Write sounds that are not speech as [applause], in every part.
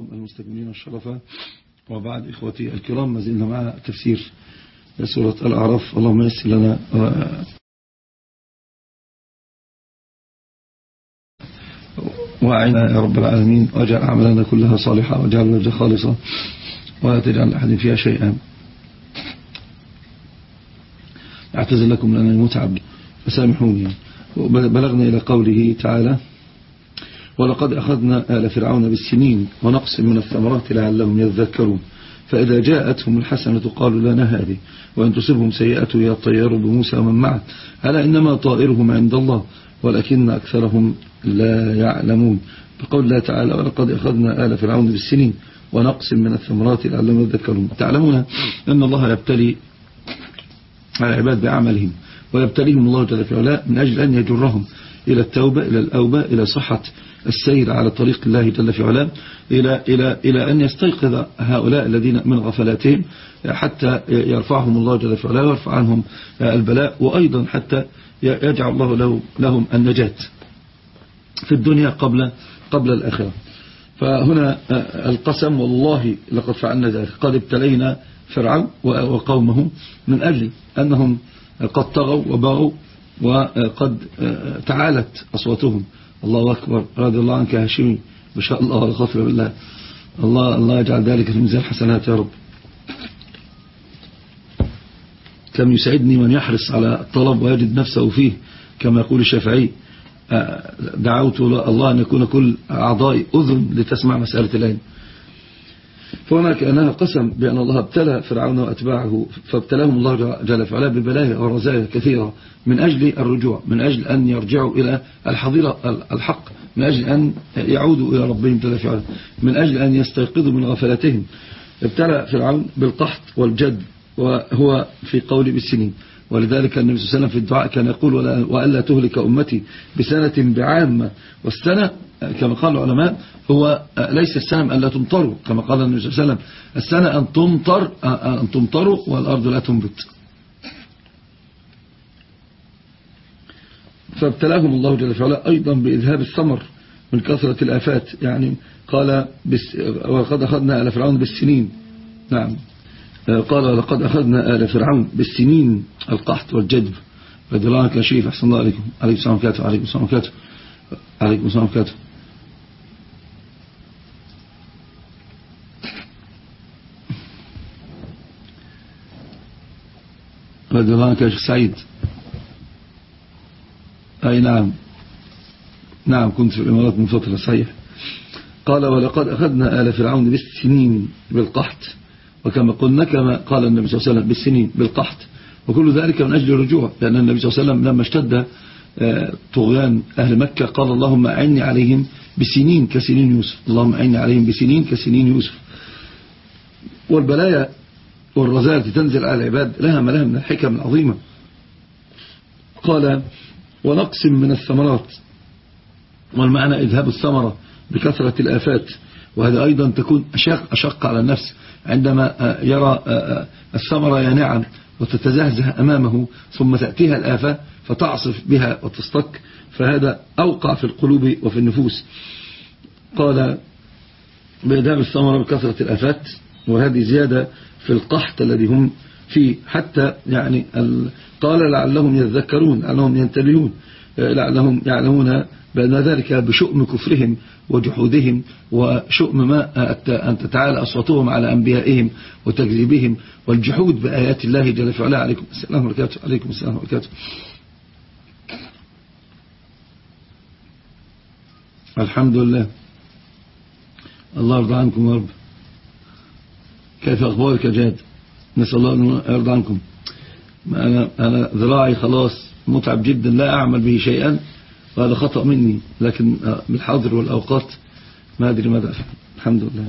المستكملين الشرفة. وبعد إخوتي الكرام ما زلنا مع تفسير سورة الأعراف. اللهم يسر لنا. وأعنا يا رب العالمين. واجعل أعمالنا كلها صالحة واجعل وجه خالصة ولا تجعل أحد فيها شيئا. أعتذر لكم لأنني متعب. فسامحوني. بلغنا إلى قوله تعالى ولقد أخذنا آل فرعون بالسنين ونقص من الثمرات لعلهم يذكرون. فإذا جاءتهم الحسنة قالوا لنا هذه وإن تصبهم سيئة يطيروا بموسى ومن معه. ألا إنما طائرهم عند الله ولكن أكثرهم لا يعلمون. بقول الله تعالى ولقد أخذنا آل فرعون بالسنين ونقص من الثمرات لعلهم يذكرون. تعلمون أن الله يبتلي العباد بعملهم ويبتليهم الله جل في علاه من أجل أن يجرهم إلى التوبة إلى الأوبة إلى صحة السير على طريق الله جل في علاه إلى, إلى, إلى أن يستيقظ هؤلاء الذين من غفلاتهم حتى يرفعهم الله جل في علاه ويرفع عنهم البلاء وأيضا حتى يجعل الله له لهم النجاة في الدنيا قبل قبل الآخرة. فهنا القسم والله لقد فعلنا ذلك. قد ابتلينا فرعون وقومه من أجل أنهم قد طغوا وبغوا وقد تعالت أصواتهم. الله أكبر. رضي الله عنك هاشمي. ما شاء الله ولا خاطر بالله. الله الله يجعل ذلك في ميزان حسنات يا رب. كم يسعدني من يحرص على الطلب ويجد نفسه فيه كما يقول الشافعي. دعوت الله أن يكون كل أعضائي أذن لتسمع مسألة العلم. فهنا كأنها قسم بأن الله ابتلى فرعون وأتباعه فابتلاهم الله جل وعلا ببلايا ورزايا كثيرة من أجل الرجوع من أجل أن يرجعوا إلى الحظيرة الحق من أجل أن يعودوا إلى ربهم جل وعلا من أجل أن يستيقظوا من غفلتهم ابتلى فرعون بالقحط والجد وهو في قول بالسنين. ولذلك النبي صلى الله عليه وسلم في الدعاء كان يقول وألا تهلك أمتي بسنة بعامة. والسنة كما قال العلماء هو ليس السنة أن لا تمطروا كما قال النبي صلى الله عليه وسلم. السنة أن تمطر أن تمطروا والأرض لا تنبت. فابتلاهم الله جل وعلا أيضا بإذهاب الثمر من كثرة الآفات. يعني قال وقد أخذنا آل فرعون بالسنين. نعم. قال لقد أخذنا آل فرعون بالسنين القحط والجدب. عنك يا شريف أحسن الله عليكم. عليكم السلام وكاته عليكم السلام وكاته عليكم السلام وكاته عنك يا شيخ سعيد. أي نعم. نعم كنت في الإمارات من فترة صحيح. قال ولقد أخذنا آل فرعون بالسنين بالقحط وكما قلنا كما قال النبي صلى الله عليه وسلم بالسنين بالقحط. وكل ذلك من أجل الرجوع. لأن النبي صلى الله عليه وسلم لما اشتد طغيان أهل مكة قال اللهم أعني عليهم بسنين كسنين يوسف. اللهم أعني عليهم بسنين كسنين يوسف. والبلايا والرزايا التي تنزل على العباد لها ما لها من الحكم العظيمة قال ونقص من الثمرات. والمعنى إذهاب الثمرة بكثرة الآفات. وهذا أيضا تكون أشق, أشق على النفس. عندما يرى الثمرة يا وتتزهزه أمامه ثم تأتيها الآفة فتعصف بها وتصطك فهذا أوقع في القلوب وفي النفوس. قال بإذهاب الثمرة بكثرة الآفات وهذه زيادة في القحط الذي هم فيه حتى يعني قال لعلهم يذكرون لعلهم ينتبهون لعلهم يعلمون بأن ذلك بشؤم كفرهم وجحودهم وشؤم ما أن تتعالى أصواتهم على أنبيائهم وتكذيبهم والجحود بآيات الله جل وعلا. عليكم السلام عليكم السلام وبركاته الحمد لله. الله يرضى عنكم يا رب. كيف أخبارك يا جاد؟ نسأل الله أن يرضى عنكم. أنا, أنا ذراعي خلاص متعب جدا لا أعمل به شيئا. وهذا خطأ مني لكن بالحاضر والأوقات ما أدري ماذا أفعل. الحمد لله.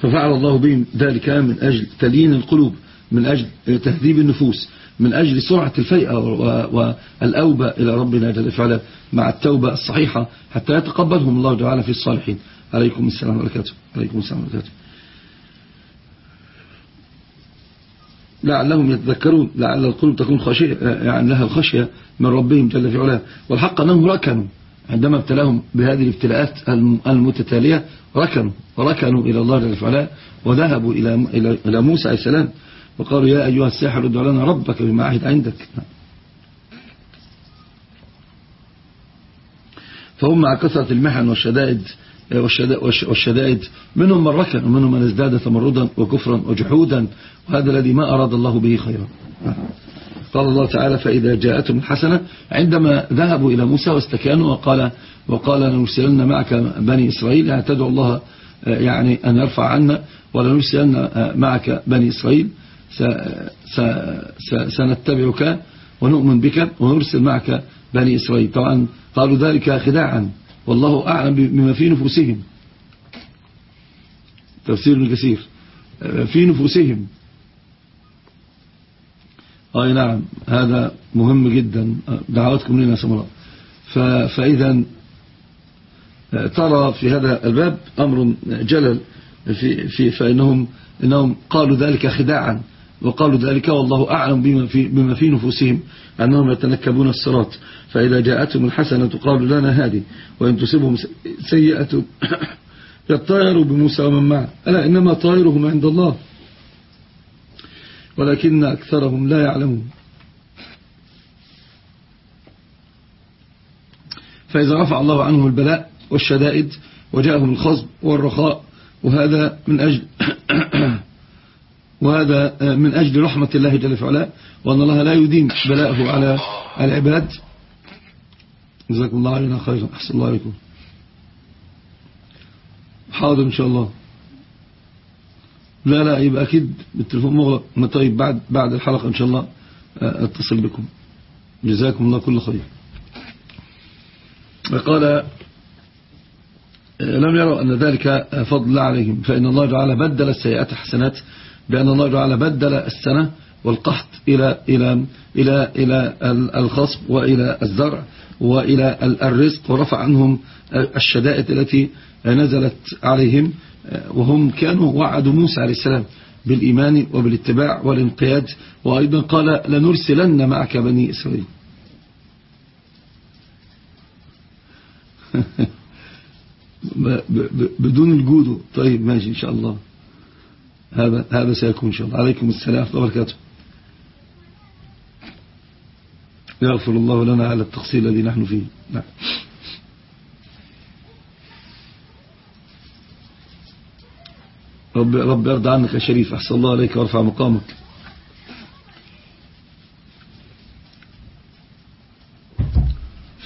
ففعل الله بهم ذلك من أجل تليين القلوب من أجل تهذيب النفوس من أجل سرعة الفيئة والأوبة إلى ربنا جل وعلا مع التوبة الصحيحة حتى يتقبلهم الله تعالى في الصالحين. عليكم السلام وبركاته. عليكم السلام وبركاته. لعلهم يتذكرون لعل القلوب تكون خشية يعني لها الخشية من ربهم جل في علاه. والحق أنهم ركنوا عندما ابتلاهم بهذه الابتلاءات المتتالية ركنوا وركنوا إلى الله جل وعلا وذهبوا إلى إلى موسى عليه السلام وقالوا يا أيها الساحر ادع لنا ربك بما عهد عندك. فهم مع كثرة المحن والشدائد والشدائد منهم من ركن ومنهم من ازداد تمردا وكفرا وجحودا وهذا الذي ما أراد الله به خيرا. قال الله تعالى فإذا جاءتهم الحسنة عندما ذهبوا إلى موسى واستكانوا وقال وقال لنرسلن معك بني إسرائيل يعني تدعو الله يعني أن يرفع عنا ولنرسلن معك بني إسرائيل سنتبعك ونؤمن بك ونرسل معك بني إسرائيل. طبعا قالوا ذلك خداعا. والله أعلم بما في نفوسهم. تفسير كثير. في نفوسهم. أي نعم. هذا مهم جدا. دعواتكم لنا سمراء فإذا ترى في هذا الباب أمر جلل في, في فإنهم إنهم قالوا ذلك خداعا. وقالوا ذلك والله أعلم بما في, بما في نفوسهم أنهم يتنكبون الصراط. فإذا جاءتهم الحسنة قالوا لنا هذه وإن تصبهم سيئة [coughs] يطيروا بموسى ومن معه. ألا إنما طائرهم عند الله. ولكن أكثرهم لا يعلمون. فإذا رفع الله عنهم البلاء والشدائد وجاءهم الخصب والرخاء وهذا من أجل [coughs] وهذا من أجل رحمة الله جل وعلا وأن الله لا يديم بلاءه على العباد. جزاكم الله علينا خيرا أحسن الله عليكم حاضر إن شاء الله. لا لا يبقى أكيد بالتلفون مغلق. طيب بعد بعد الحلقة إن شاء الله آه، أتصل بكم. جزاكم الله كل خير. قال آه، لم يروا أن ذلك فضل عليهم فإن الله تعالى بدل السيئات حسنات بأن الله تعالى بدل السنة والقحط إلى إلى إلى إلى الخصب وإلى الزرع. وإلى الرزق ورفع عنهم الشدائد التي نزلت عليهم وهم كانوا وعدوا موسى عليه السلام بالإيمان وبالاتباع والانقياد. وأيضا قال لنرسلن معك بني إسرائيل. [laughs] بدون الجود. طيب ماشي إن شاء الله. هذا هذا سيكون إن شاء الله. عليكم السلام ورحمة الله وبركاته. يغفر الله لنا على التقصير الذي نحن فيه. نعم. رب, رب يرضى عنك يا شريف أحسن الله عليك وارفع مقامك.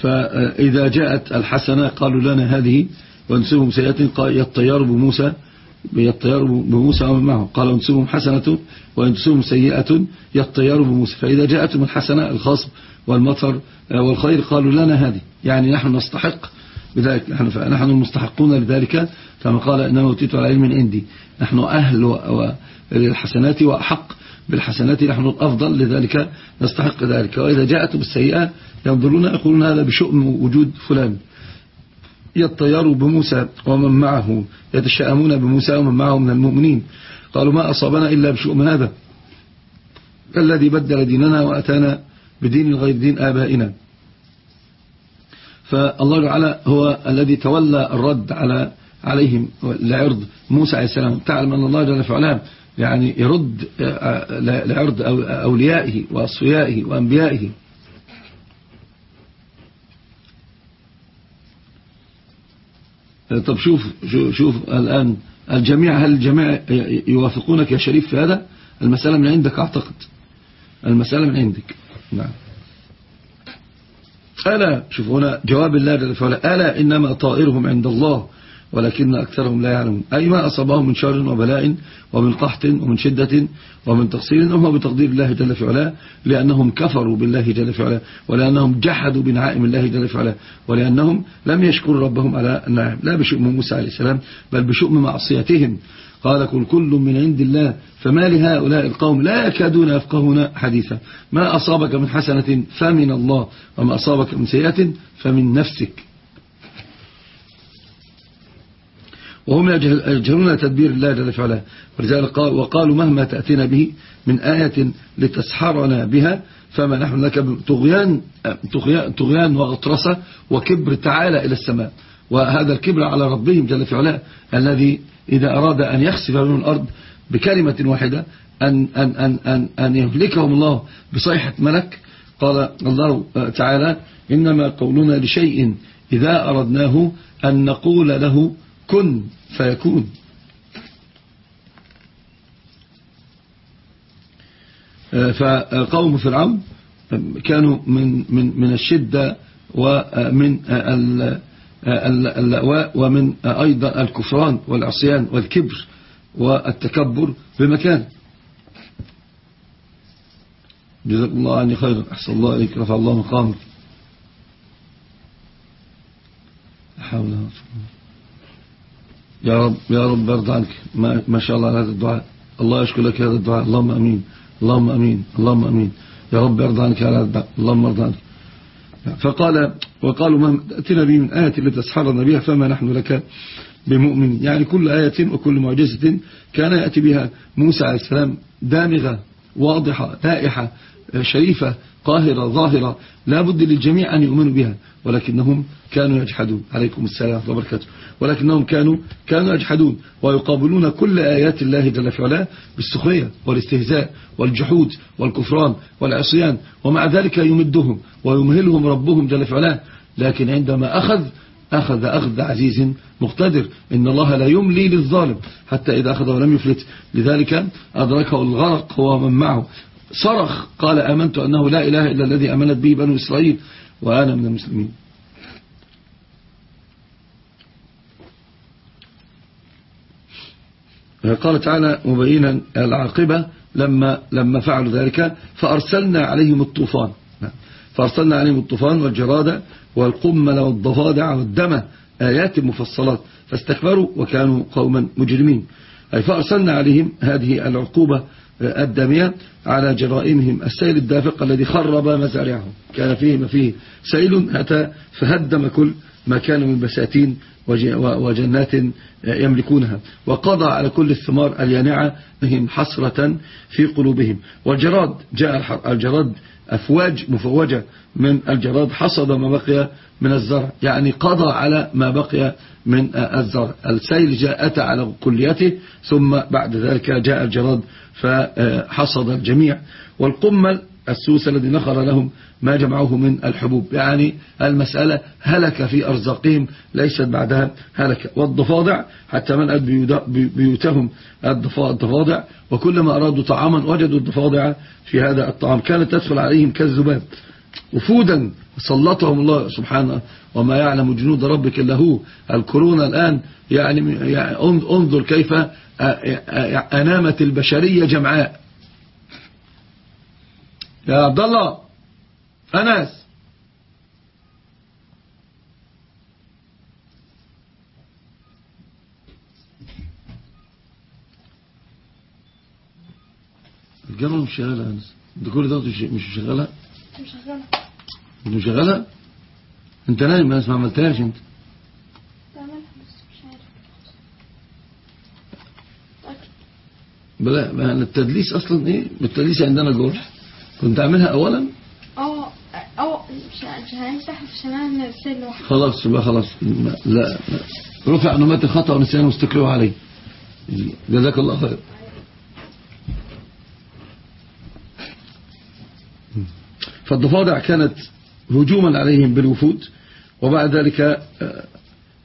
فإذا جاءت الحسنة قالوا لنا هذه وانسبهم سيئة يطيار بموسى يطيار بموسى ومن معه قال وانسبهم حسنة وانسبهم سيئة يطيار بموسى فإذا جاءتهم الحسنة الخاص والمطر والخير قالوا لنا هذه. يعني نحن نستحق بذلك. نحن, نحن المستحقون لذلك كما قال إنما أوتيت على علم عندي. نحن أهل للحسنات وأحق بالحسنات. نحن الأفضل لذلك نستحق ذلك. وإذا جاءت بالسيئة ينظرون يقولون هذا بشؤم وجود فلان. يطيروا بموسى ومن معه يتشاءمون بموسى ومن معه من المؤمنين. قالوا ما أصابنا إلا بشؤم هذا. الذي بدل ديننا وأتانا بدين غير دين آبائنا. فالله تعالى هو الذي تولى الرد على عليهم لعرض موسى عليه السلام. تعلم أن الله جل وعلا يعني يرد لعرض أوليائه وأصفيائه وأنبيائه. طب شوف شوف الآن الجميع هل الجميع يوافقونك يا شريف في هذا؟ المسألة من عندك أعتقد. المسألة من عندك. نعم. ألا شوف هنا جواب الله جل وعلا. ألا إنما طائرهم عند الله ولكن أكثرهم لا يعلمون. أي ما أصابهم من شر وبلاء ومن قحط ومن شدة ومن تقصير هو بتقدير الله جل في علاه لأنهم كفروا بالله جل في علاه ولأنهم جحدوا بنعائم الله جل في علاه ولأنهم لم يشكروا ربهم على النعم. لا بشؤم موسى عليه السلام بل بشؤم معصيتهم. قال كل كل من عند الله فما لهؤلاء القوم؟ لا يكادون يفقهون حديثا. ما أصابك من حسنة فمن الله وما أصابك من سيئة فمن نفسك. وهم يجهلون تدبير الله جل ولذلك وقالوا مهما تأتينا به من آية لتسحرنا بها فما نحن لك طغيان, طغيان وغطرسة وكبر تعالى إلى السماء. وهذا الكبر على ربهم جل في الذي إذا أراد أن يخسف من الأرض بكلمة واحدة أن, أن, أن, أن, أن يهلكهم الله بصيحة ملك قال الله تعالى إنما قولنا لشيء إذا أردناه أن نقول له كن فيكون. فقوم فرعون كانوا من من من الشدة ومن اللأواء ومن أيضا الكفران والعصيان والكبر والتكبر بمكان. جزاك الله عني خيرا. أحسن الله إليك. رفع الله مقامك. حول يا رب يا رب ارضى عنك. ما, شاء الله على هذا الدعاء. الله يشكر لك هذا الدعاء. اللهم أمين. اللهم أمين. اللهم أمين. يا رب ارضى عنك على هذا الدعاء. اللهم ارضى عنك. فقال وقالوا ما تأتينا به من آية التي تسحرنا بها فما نحن لك بمؤمن. يعني كل آية وكل معجزة كان يأتي بها موسى عليه السلام دامغة واضحة لائحة شريفة قاهرة ظاهرة لا بد للجميع أن يؤمنوا بها. ولكنهم كانوا يجحدون. عليكم السلام وبركاته. ولكنهم كانوا كانوا يجحدون. ويقابلون كل آيات الله جل في علاه بالسخرية والاستهزاء والجحود والكفران والعصيان. ومع ذلك يمدهم ويمهلهم ربهم جل في علاه. لكن عندما أخذ أخذ أخذ عزيز مقتدر. إن الله لا يملي للظالم. حتى إذا أخذه لم يفلت. لذلك أدركه الغرق هو من معه. صرخ قال آمنت أنه لا إله إلا الذي أمنت به بنو إسرائيل وأنا من المسلمين. قال تعالى مبينا العاقبة لما لما فعلوا ذلك فأرسلنا عليهم الطوفان. فأرسلنا عليهم الطوفان والجرادة والقمل والضفادع والدم آيات مفصلات. فاستكبروا وكانوا قوما مجرمين. أي فأرسلنا عليهم هذه العقوبة الدامية على جرائمهم. السيل الدافق الذي خرب مزارعهم. كان فيه ما فيه سيل أتى فهدم كل ما كان من بساتين وجنات يملكونها. وقضى على كل الثمار اليانعة بهم حسرة في قلوبهم. والجراد جاء الجراد أفواج مفوجة من الجراد. حصد ما بقي من الزرع. يعني قضى على ما بقي من الزرع السيل جاء أتى على كليته ثم بعد ذلك جاء الجراد فحصد الجميع. والقمل السوس الذي نخر لهم ما جمعوه من الحبوب. يعني المسألة هلك في أرزاقهم ليست بعدها هلك. والضفادع حتى من بيوتهم الضفادع وكلما أرادوا طعاما وجدوا الضفادع في هذا الطعام. كانت تدخل عليهم كالذباب. وفودا سلطهم الله سبحانه وما يعلم جنود ربك إلا هو. الكورونا الآن يعني, يعني انظر كيف أنامت البشرية جمعاء. يا عبد الله أنس. الجامعة مش شغالة أنس. انت كل ده مش شغالة؟ مش شغالة مش شغالة انت. نايم بس ما عملتهاش انت بلا التدليس أصلا إيه؟ التدليس عندنا جرح كنت أعملها اولا؟ آه آه مش عشان اعمل رسالة لوحدي خلاص يبقى خلاص. لا, لا. رفع نمات الخطأ ونسيان واستكروا عليه. جزاك الله خير. فالضفادع كانت هجوما عليهم بالوفود وبعد ذلك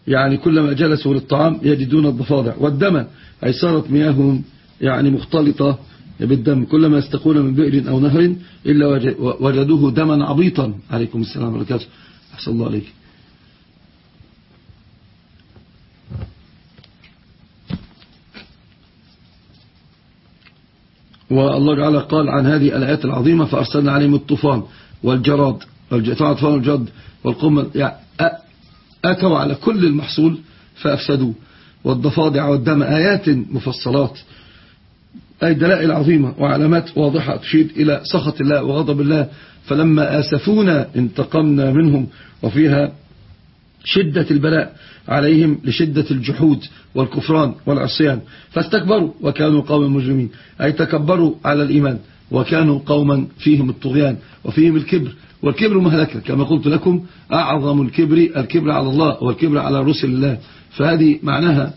يعني كلما جلسوا للطعام يجدون الضفادع والدم أي صارت مياههم يعني مختلطة بالدم كلما يستقون من بئر أو نهر إلا وجدوه دما عبيطا. عليكم السلام عليكم أحسن الله عليك. والله تعالى قال عن هذه الآيات العظيمة فأرسلنا عليهم الطوفان والجراد والطوفان والجراد والقمل يعني أتوا على كل المحصول فأفسدوه. والضفادع والدم آيات مفصلات أي دلائل عظيمة وعلامات واضحة تشير إلى سخط الله وغضب الله. فلما آسفونا انتقمنا منهم وفيها شدة البلاء عليهم لشدة الجحود والكفران والعصيان. فاستكبروا وكانوا قوما مجرمين. أي تكبروا على الإيمان وكانوا قوما فيهم الطغيان وفيهم الكبر. والكبر مهلكة. كما قلت لكم أعظم الكبر الكبر على الله والكبر على رسل الله. فهذه معناها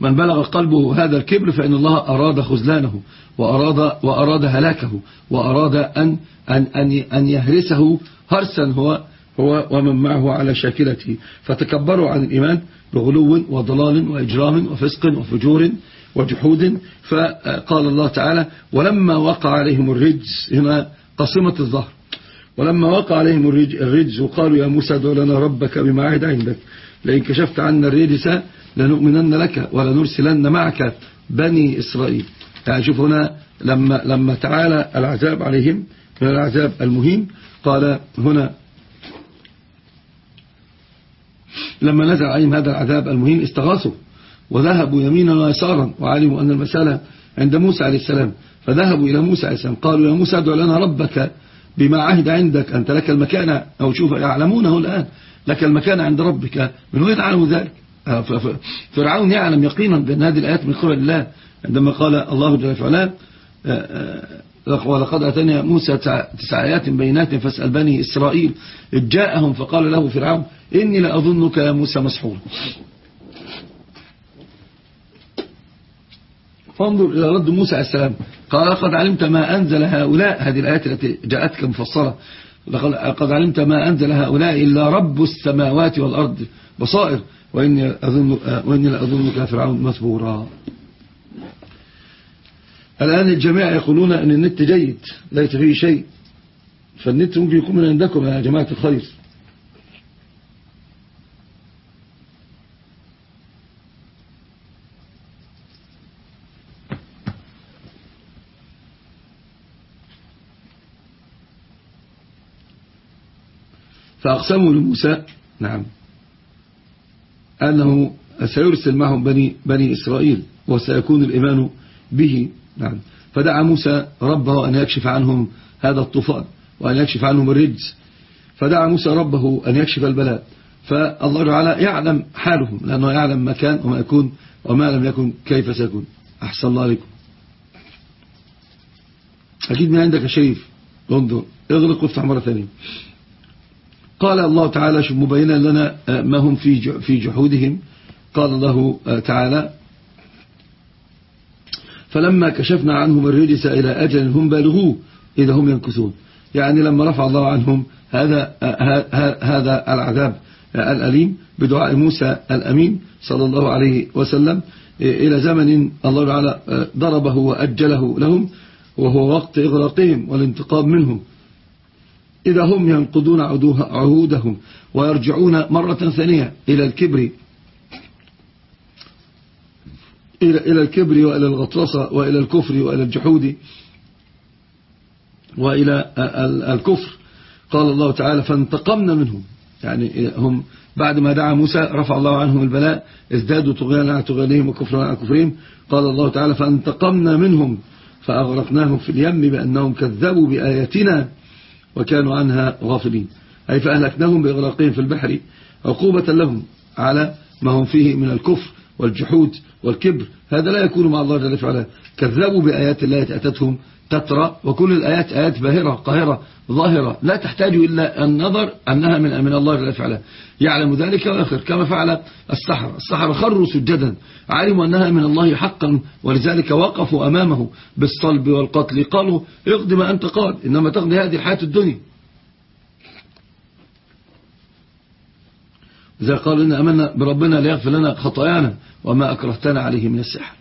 من بلغ قلبه هذا الكبر فإن الله أراد خزلانه وأراد, وأراد هلاكه وأراد أن, أن, أن, أن يهرسه هرسا هو هو ومن معه على شاكلته. فتكبروا عن الإيمان بغلو وضلال وإجرام وفسق وفجور وجحود. فقال الله تعالى ولما وقع عليهم الرجز هنا قصمة الظهر. ولما وقع عليهم الرجز وقالوا يا موسى ادع لنا ربك بما عهد عندك. لئن كشفت عنا الرجس لنؤمنن لك ولنرسلن معك بني إسرائيل. شوف هنا لما, لما تعالى العذاب عليهم من العذاب المهين قال هنا لما نزل عليهم هذا العذاب المهين استغاثوا وذهبوا يمينا ويسارا وعلموا أن المسألة عند موسى عليه السلام فذهبوا إلى موسى عليه السلام قالوا يا موسى ادع لنا ربك بما عهد عندك أنت لك المكان أو شوف يعلمونه الآن لك المكان عند ربك. من وين يعلموا ذلك؟ آه، فرعون يعلم يقينا بأن هذه الآيات من قبل الله عندما قال الله جل وعلا آه، آه، ولقد أتني موسى تسع آيات بينات فاسأل بني إسرائيل. إذ جاءهم فقال له فرعون إني لأظنك يا موسى مسحورا فانظر إلى رد موسى عليه السلام. قال لقد علمت ما أنزل هؤلاء هذه الآيات التي جاءتك مفصلة. لقد علمت ما أنزل هؤلاء إلا رب السماوات والأرض بصائر وإني, وإني لأظنك فرعون مثبورا الآن الجميع يقولون أن النت جيد ليس فيه شيء. فالنت ممكن يكون من عندكم يا جماعة الخير. فأقسموا لموسى نعم أنه سيرسل معهم بني, بني إسرائيل وسيكون الإيمان به نعم. فدعا موسى ربه أن يكشف عنهم هذا الطوفان وأن يكشف عنهم الرجز فدعا موسى ربه أن يكشف البلاء. فالله تعالى يعلم حالهم لأنه يعلم ما كان وما يكون وما لم يكن كيف سيكون. أحسن الله عليكم. أكيد من عندك شريف. انظر. اغلق وافتح مرة ثانية. قال الله تعالى شوف مبينا لنا آه، ما هم في في جحودهم. قال الله آه، تعالى فلما كشفنا عنهم الرجس إلى أجل هم بالغوه إذا هم ينكثون. يعني لما رفع الله عنهم هذا آه، هذا العذاب الأليم بدعاء موسى الأمين صلى الله عليه وسلم إلى زمن الله تعالى ضربه وأجله لهم وهو وقت إغراقهم والانتقام منهم. إذا هم ينقضون عهودهم ويرجعون مرة ثانية إلى الكبر إلى الكبر وإلى الغطرسة وإلى الكفر وإلى الجحود وإلى الكفر. قال الله تعالى فانتقمنا منهم. يعني هم بعد ما دعا موسى رفع الله عنهم البلاء ازدادوا طغيانا على طغيانهم وكفرا على كفرهم. قال الله تعالى فانتقمنا منهم فأغرقناهم في اليم بأنهم كذبوا بآياتنا وكانوا عنها غافلين. أي فأهلكناهم بإغراقهم في البحر عقوبة لهم على ما هم فيه من الكفر. والجحود والكبر هذا لا يكون مع الله جل وعلا. كذبوا بآيات الله أتتهم تترى وكل الآيات آيات باهرة قاهرة ظاهرة. لا تحتاج إلا النظر أنها من من الله جل وعلا. يعلم ذلك وآخر كما فعل السحر. السحر خروا سجدا. علموا أنها من الله حقا ولذلك وقفوا أمامه بالصلب والقتل. قالوا اقضي ما أنت قال. إنما تقضي هذه الحياة الدنيا. إذا قالوا إن أمنا بربنا ليغفر لنا خطايانا وما أكرهتنا عليه من السحر.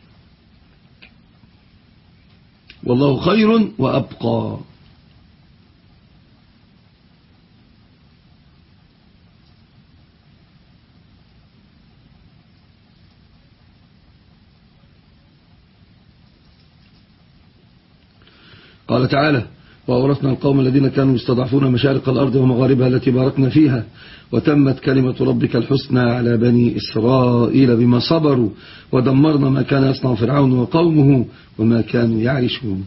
والله خير وأبقى. قال تعالى وأورثنا القوم الذين كانوا يستضعفون مشارق الأرض ومغاربها التي باركنا فيها وتمت كلمة ربك الحسنى على بني إسرائيل بما صبروا ودمرنا ما كان يصنع فرعون وقومه وما كانوا يعرشون.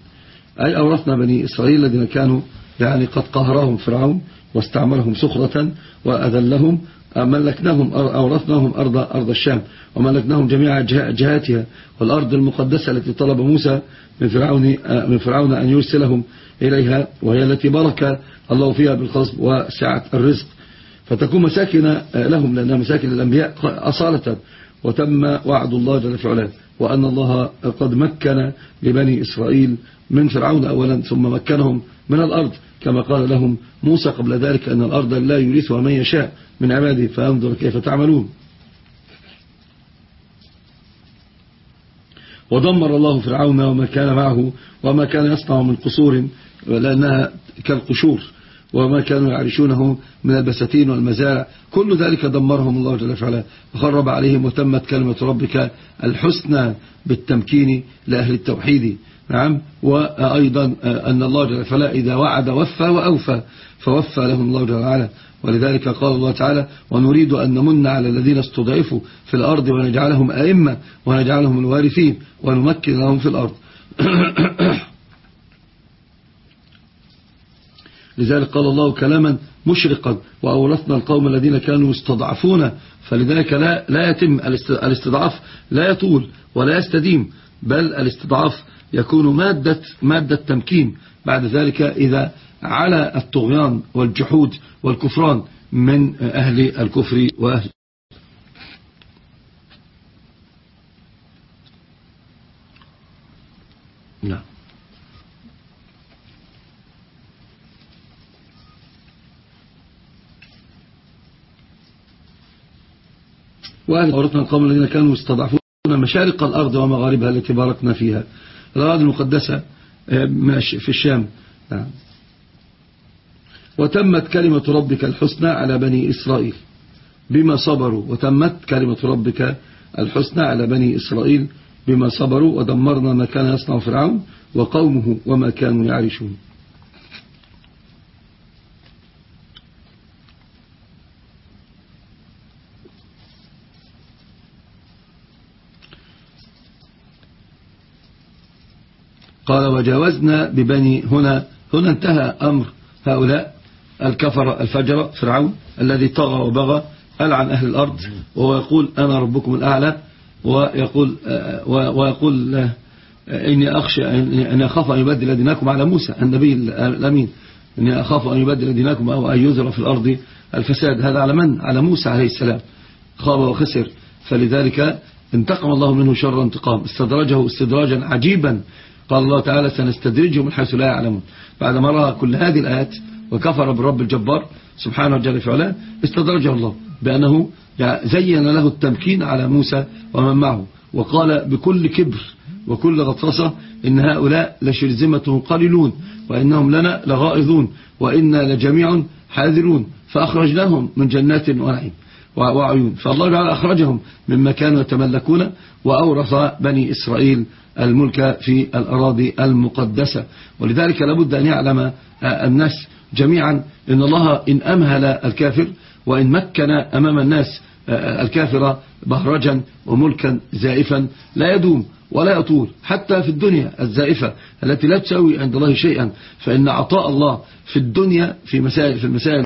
أي أورثنا بني إسرائيل الذين كانوا يعني قد قهرهم فرعون واستعملهم سخرة وأذلهم ملكناهم أورثناهم أرض, أرض الشام وملكناهم جميع جهاتها والأرض المقدسة التي طلب موسى من فرعون, من فرعون أن يرسلهم إليها وهي التي بارك الله فيها بالخصب وسعة الرزق. فتكون مساكن لهم لأنها مساكن الأنبياء أصالة وتم وعد الله جل في علاه. وأن الله قد مكن لبني إسرائيل من فرعون أولا ثم مكنهم من الأرض. كما قال لهم موسى قبل ذلك أن الأرض لا يريثها من يشاء من عباده فأنظر كيف تعملون. ودمر الله فرعون وما كان معه وما كان يصنع من قصور لأنها كالقشور وما كانوا يعرشونه من البساتين والمزارع. كل ذلك دمرهم الله جل وعلا وخرب عليهم وتمت كلمة ربك الحسنى بالتمكين لأهل التوحيد. نعم. وأيضا أن الله جل وعلا إذا وعد وفى وأوفى فوفى لهم الله جل وعلا. ولذلك قال الله تعالى ونريد أن نمن على الذين استضعفوا في الأرض ونجعلهم أئمة ونجعلهم الوارثين ونمكن لهم في الأرض. [coughs] لذلك قال الله كلاما مشرقا وأورثنا القوم الذين كانوا يستضعفون. فلذلك لا, لا يتم الاستضعاف لا يطول ولا يستديم بل الاستضعاف يكون مادة, مادة تمكين. بعد ذلك إذا على الطغيان والجحود والكفران من أهل الكفر وأهل نعم. وأهل أورثنا القوم الذين كانوا يستضعفون مشارق الأرض ومغاربها التي باركنا فيها. الأراضي المقدسة آه، في الشام. نعم. وتمت كلمة ربك الحسنى على بني إسرائيل. بما صبروا وتمت كلمة ربك الحسنى على بني إسرائيل. بما صبروا ودمرنا ما كان يصنع فرعون وقومه وما كانوا يعرشون. قال وجاوزنا ببني هنا. هنا انتهى أمر هؤلاء الكفر الفجر فرعون الذي طغى وبغى ألعن أهل الأرض؟ وهو يقول أنا ربكم الأعلى ويقول ويقول إني أخشى أني أخاف أن يبدل دينكم على موسى النبي الأمين. إني أخاف أن يبدل دينكم أو أن يذر في الأرض الفساد. هذا على من؟ على موسى عليه السلام. خاب وخسر. فلذلك انتقم الله منه شر انتقام استدرجه استدراجا عجيبا قال الله تعالى سنستدرجهم من حيث لا يعلمون. بعدما رأى كل هذه الآيات وكفر بالرب الجبار سبحانه وتعالى في علاه استدرجه الله بأنه زين له التمكين على موسى ومن معه وقال بكل كبر وكل غطرسة إن هؤلاء لشرزمة قليلون وإنهم لنا لغائظون وإنا لجميع حاذرون فأخرجناهم من جنات ونعيم. وعيون فالله تعالى أخرجهم مما كانوا يتملكون وأورث بني إسرائيل الملك في الأراضي المقدسة. ولذلك لابد أن يعلم الناس جميعا إن الله إن أمهل الكافر وإن مكن أمام الناس الكافر بهرجا وملكا زائفا لا يدوم ولا يطول حتى في الدنيا الزائفة التي لا تساوي عند الله شيئا. فإن عطاء الله في الدنيا في مسائل في المسائل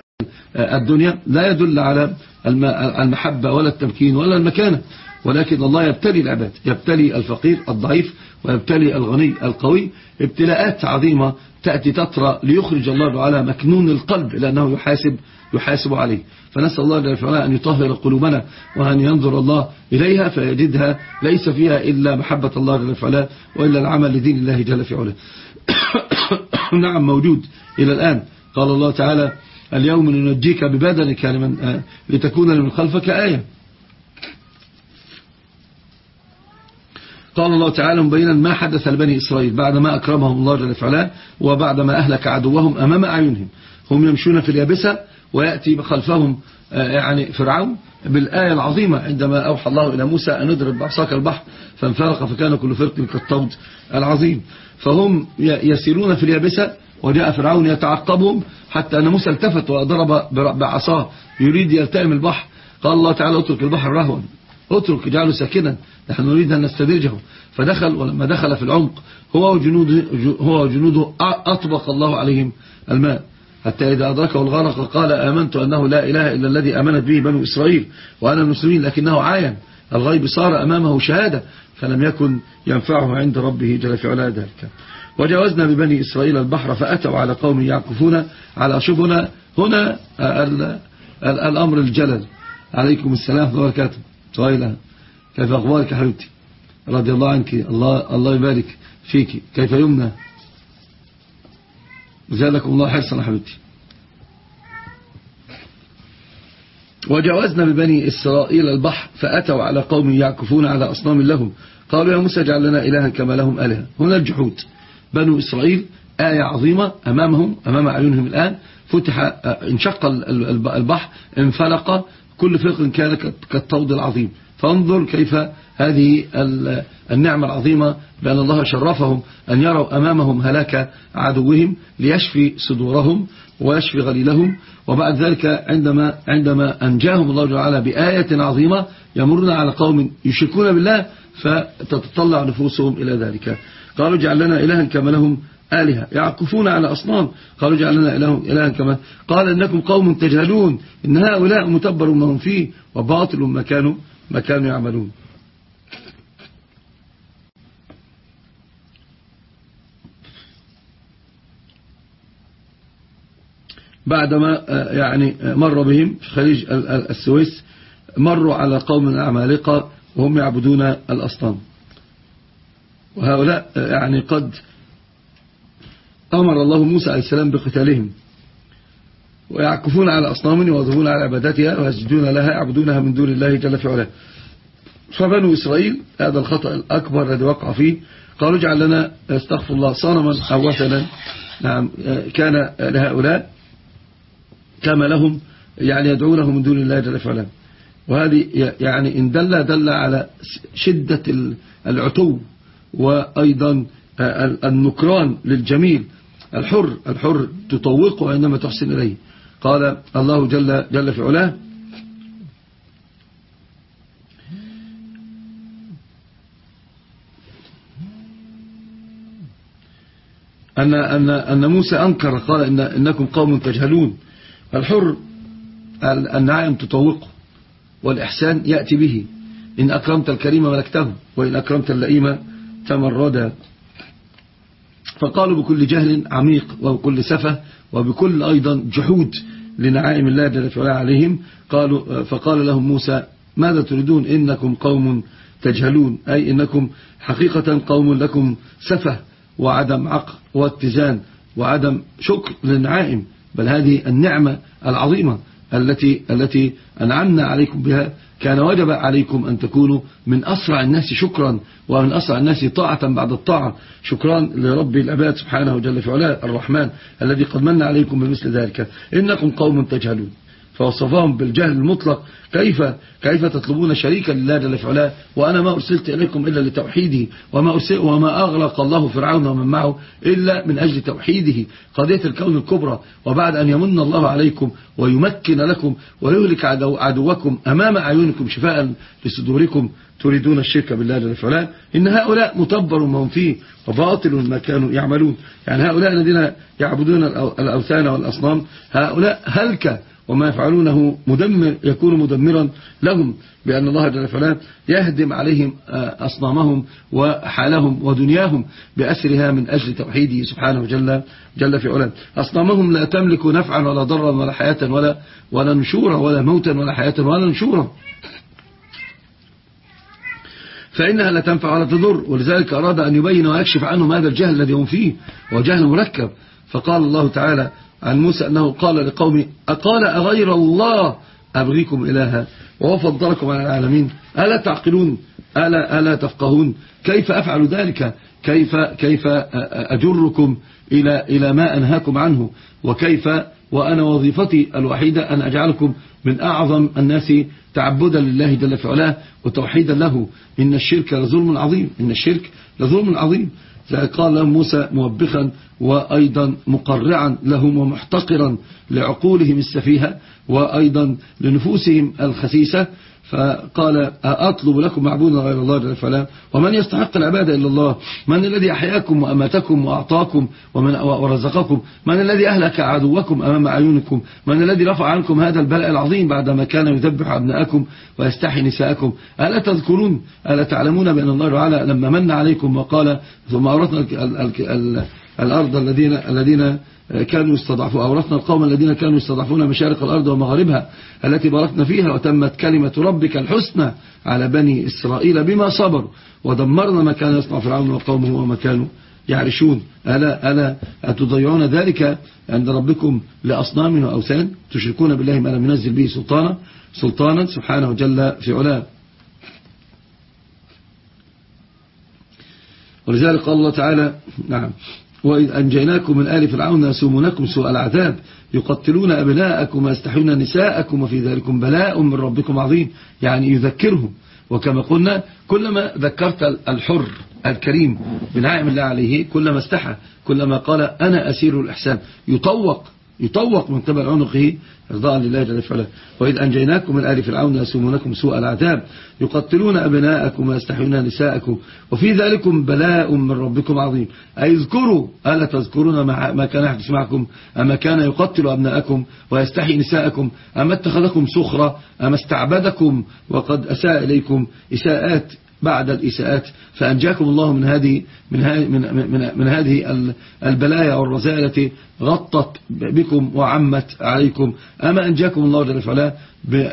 الدنيا لا يدل على المحبة ولا التمكين ولا المكانة. ولكن الله يبتلي العباد يبتلي الفقير الضعيف ويبتلي الغني القوي. ابتلاءات عظيمة تأتي تطرى ليخرج الله تعالى مكنون القلب لأنه يحاسب يحاسب عليه. فنسأل الله جل وعلا أن يطهر قلوبنا وأن ينظر الله إليها فيجدها ليس فيها إلا محبة الله جل وعلا وإلا العمل لدين الله جل في علاه. [coughs] نعم موجود إلى الآن. قال الله تعالى اليوم ننجيك ببدنك لمن لتكون لمن خلفك آية. قال الله تعالى مبينا ما حدث لبني إسرائيل بعدما أكرمهم الله جل وعلا وبعدما أهلك عدوهم أمام أعينهم. هم يمشون في اليابسة ويأتي خلفهم آه، يعني فرعون بالآية العظيمة عندما أوحى الله إلى موسى أن نضرب بعصاك البحر فانفرق فكان كل فرق كالطود العظيم فهم يسيرون في اليابسة وجاء فرعون يتعقبهم حتى أن موسى التفت وضرب بعصاه يريد يلتئم البحر. قال الله تعالى اترك البحر رهوا اترك اجعله ساكنا نحن نريد أن نستدرجه فدخل ولما دخل في العمق هو وجنوده, هو وجنوده أطبق الله عليهم الماء. حتى إذا أدركه الغرق قال آمنت أنه لا إله إلا الذي أمنت به بنو إسرائيل وأنا المسلمين لكنه عاين. الغيب صار أمامه شهادة فلم يكن ينفعه عند ربه جل في علا ذلك. وجاوزنا ببني إسرائيل البحر فأتوا على قوم يعكفون على شبنا هنا الأمر الجلل. عليكم السلام وبركاته. طويلة. كيف أخبارك حبيبتي؟ رضي الله عنك. الله, الله يبارك فيك. كيف يمنى؟ زادكم الله حرصا حبيبتي. وجاوزنا ببني إسرائيل البحر فأتوا على قوم يعكفون على أصنام لهم. قالوا يا موسى اجعل لنا إلها كما لهم آلهة. هنا الجحود. بنو إسرائيل آية عظيمة أمامهم أمام أعينهم الآن. فتح انشق البحر انفلق كل فرق كان كالطود العظيم. فانظر كيف هذه النعمة العظيمة بأن الله شرفهم أن يروا أمامهم هلاك عدوهم ليشفي صدورهم ويشفي غليلهم. وبعد ذلك عندما عندما أنجاهم الله جل وعلا بآية عظيمة يمرون على قوم يشركون بالله فتتطلع نفوسهم إلى ذلك. قالوا اجعل لنا إلها كما لهم آلهة. يعكفون على أصنام. قالوا اجعل لنا إلها كما قال إنكم قوم تجهلون. إن هؤلاء متبر ما هم فيه وباطل ما كانوا, ما كانوا يعملون. بعدما يعني مر بهم في خليج السويس مروا على قوم عمالقة وهم يعبدون الأصنام. وهؤلاء يعني قد أمر الله موسى عليه السلام بقتالهم. ويعكفون على أصنام ويضربون على عباداتها ويسجدون لها يعبدونها من دون الله جل في علاه. فبنو إسرائيل هذا الخطأ الأكبر الذي وقع فيه قالوا اجعل لنا استغفر الله صنما أو وثنا. نعم كان لهؤلاء كما لهم يعني يدعونه من دون الله جل في علاه. وهذه يعني إن دل دل على شدة العتو وأيضا النكران للجميل. الحر الحر تطوقه عندما تحسن إليه. قال الله جل, جل في علاه أن, أن, أن موسى أنكر قال إن إنكم قوم تجهلون. الحر النعيم تطوقه. والإحسان يأتي به. إن أكرمت الكريم ملكته وإن أكرمت اللئيم تمردا. فقالوا بكل جهل عميق وبكل سفة وبكل أيضا جحود لنعائم الله جل وعلا عليهم. قالوا فقال لهم موسى ماذا تريدون؟ إنكم قوم تجهلون. أي إنكم حقيقة قوم لكم سفة وعدم عقل واتزان وعدم شكر للنعائم. بل هذه النعمة العظيمة التي التي أنعمنا عليكم بها كان وجب عليكم أن تكونوا من أسرع الناس شكرا ومن أسرع الناس طاعة بعد الطاعة. شكرا لرب العباد سبحانه جل في علاه الرحمن الذي قد من عليكم بمثل ذلك. إنكم قوم تجهلون. فوصفهم بالجهل المطلق. كيف كيف تطلبون شريكا لله جل وعلا وأنا ما أرسلت إليكم إلا لتوحيده وما, أرسل وما أغلق الله فرعون ومن معه إلا من أجل توحيده. قضية الكون الكبرى وبعد أن يمن الله عليكم ويمكن لكم ويهلك عدو عدوكم أمام أعينكم شفاء لصدوركم تريدون الشرك بالله جل وعلا إن هؤلاء متبر ما هم فيه وباطل ما كانوا يعملون. يعني هؤلاء الذين يعبدون الأوثان والأصنام هؤلاء هلك وما يفعلونه مدمر يكون مدمرا لهم بأن الله جل وعلا يهدم عليهم آه، أصنامهم وحالهم ودنياهم بأسرها من أجل توحيده سبحانه جل, جل في علاه. أصنامهم لا تملك نفعا ولا ضرا ولا حياة ولا, ولا نشورا ولا موتا ولا حياة ولا نشورا. فإنها لا تنفع ولا تضر ولذلك أراد أن يبين ويكشف عنهم هذا الجهل الذي هم فيه وجهل مركب. فقال الله تعالى عن موسى أنه قال لقومه أقال أغير الله أبغيكم إلها؟ وهو فضلكم على العالمين. ألا تعقلون؟ ألا, ألا تفقهون؟ كيف أفعل ذلك؟ كيف, كيف أجركم إلى, إلى ما أنهاكم عنه؟ وكيف وأنا وظيفتي الوحيدة أن أجعلكم من أعظم الناس تعبدا لله جل في علاه وتوحيدا له. إن الشرك لظلم عظيم إن الشرك لظلم عظيم. قال موسى موبخا وأيضا مقرعا لهم ومحتقرا لعقولهم السفيهة وأيضا لنفوسهم الخسيسة فقال أطلب لكم معبودا غير الله جل وعلا؟ ومن يستحق العبادة إلا الله؟ من الذي أحياكم وأماتكم وأعطاكم ومن ورزقكم؟ من الذي أهلك عدوكم أمام أعينكم؟ من الذي رفع عنكم هذا البلاء العظيم بعدما كان يذبح أبناءكم ويستحي نساءكم؟ ألا تذكرون؟ ألا تعلمون بأن الله تعالى لما من عليكم وقال ثم أورثنا الأرض الذين الذين كانوا يستضعفون أورثنا القوم الذين كانوا يستضعفون مشارق الأرض ومغاربها التي باركنا فيها وتمت كلمة ربك الحسنى على بني إسرائيل بما صبروا ودمرنا ما كان يصنع فرعون وقومه وما كانوا يعرشون. ألا, ألا أتضيعون ذلك عند ربكم لأصنام وأوثان تشركون بالله ما لم ينزل به سلطانا سلطانا سبحانه جل في علاه. ولذلك قال الله تعالى نعم. وإذ أنجيناكم من آل فرعون يسومونكم سوء العذاب يقتلون أبناءكم ويستحيون نساءكم وفي ذلكم بلاء من ربكم عظيم يعني يذكرهم. وكما قلنا كلما ذكرت الحر الكريم بنعم الله عليه كلما استحى كلما قال أنا أسير الإحسان يطوق يطوق من قبل عنقه إرضاء لله جل وعلا. وإذ أنجيناكم من آل فرعون يسومونكم سوء العذاب يقتلون أبناءكم ويستحيون نساءكم. وفي ذلكم بلاء من ربكم عظيم. أي اذكروا ألا تذكرون ما كان يحدث معكم؟ أما كان يقتل أبناءكم ويستحي نساءكم؟ أما اتخذكم سخرة؟ أما استعبدكم وقد أساء إليكم إساءات بعد الإساءات. فأنجاكم الله من هذه من من, من هذه البلايا والرزايا التي غطت بكم وعمت عليكم. أما أنجاكم الله جل وعلا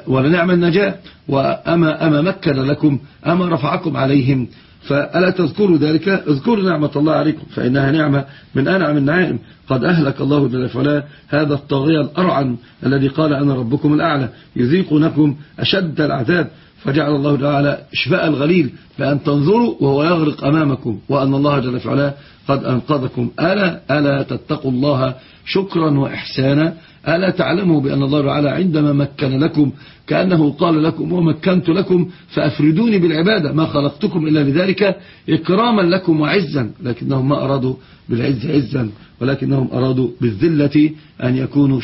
ولنعم النجاة وأما أما مكن لكم أما رفعكم عليهم. فألا تذكروا ذلك؟ اذكروا نعمة الله عليكم فإنها نعمة من أنعم النعائم قد أهلك الله جل وعلا هذا الطاغية الأرعن الذي قال أنا ربكم الأعلى. يذيقنكم أشد العذاب. فجعل الله تعالى شفاء الغليل بأن تنظروا وهو يغرق أمامكم وأن الله جل وعلا قد أنقذكم. ألا ألا تتقوا الله شكرا وإحسانا؟ ألا تعلموا بأن الله تعالى عندما مكن لكم كأنه قال لكم ومكنت لكم فأفردوني بالعبادة ما خلقتكم إلا لذلك إكراما لكم وعزا. لكنهم ما أرادوا بالعز عزا ولكنهم أرادوا بالذلة أن يكونوا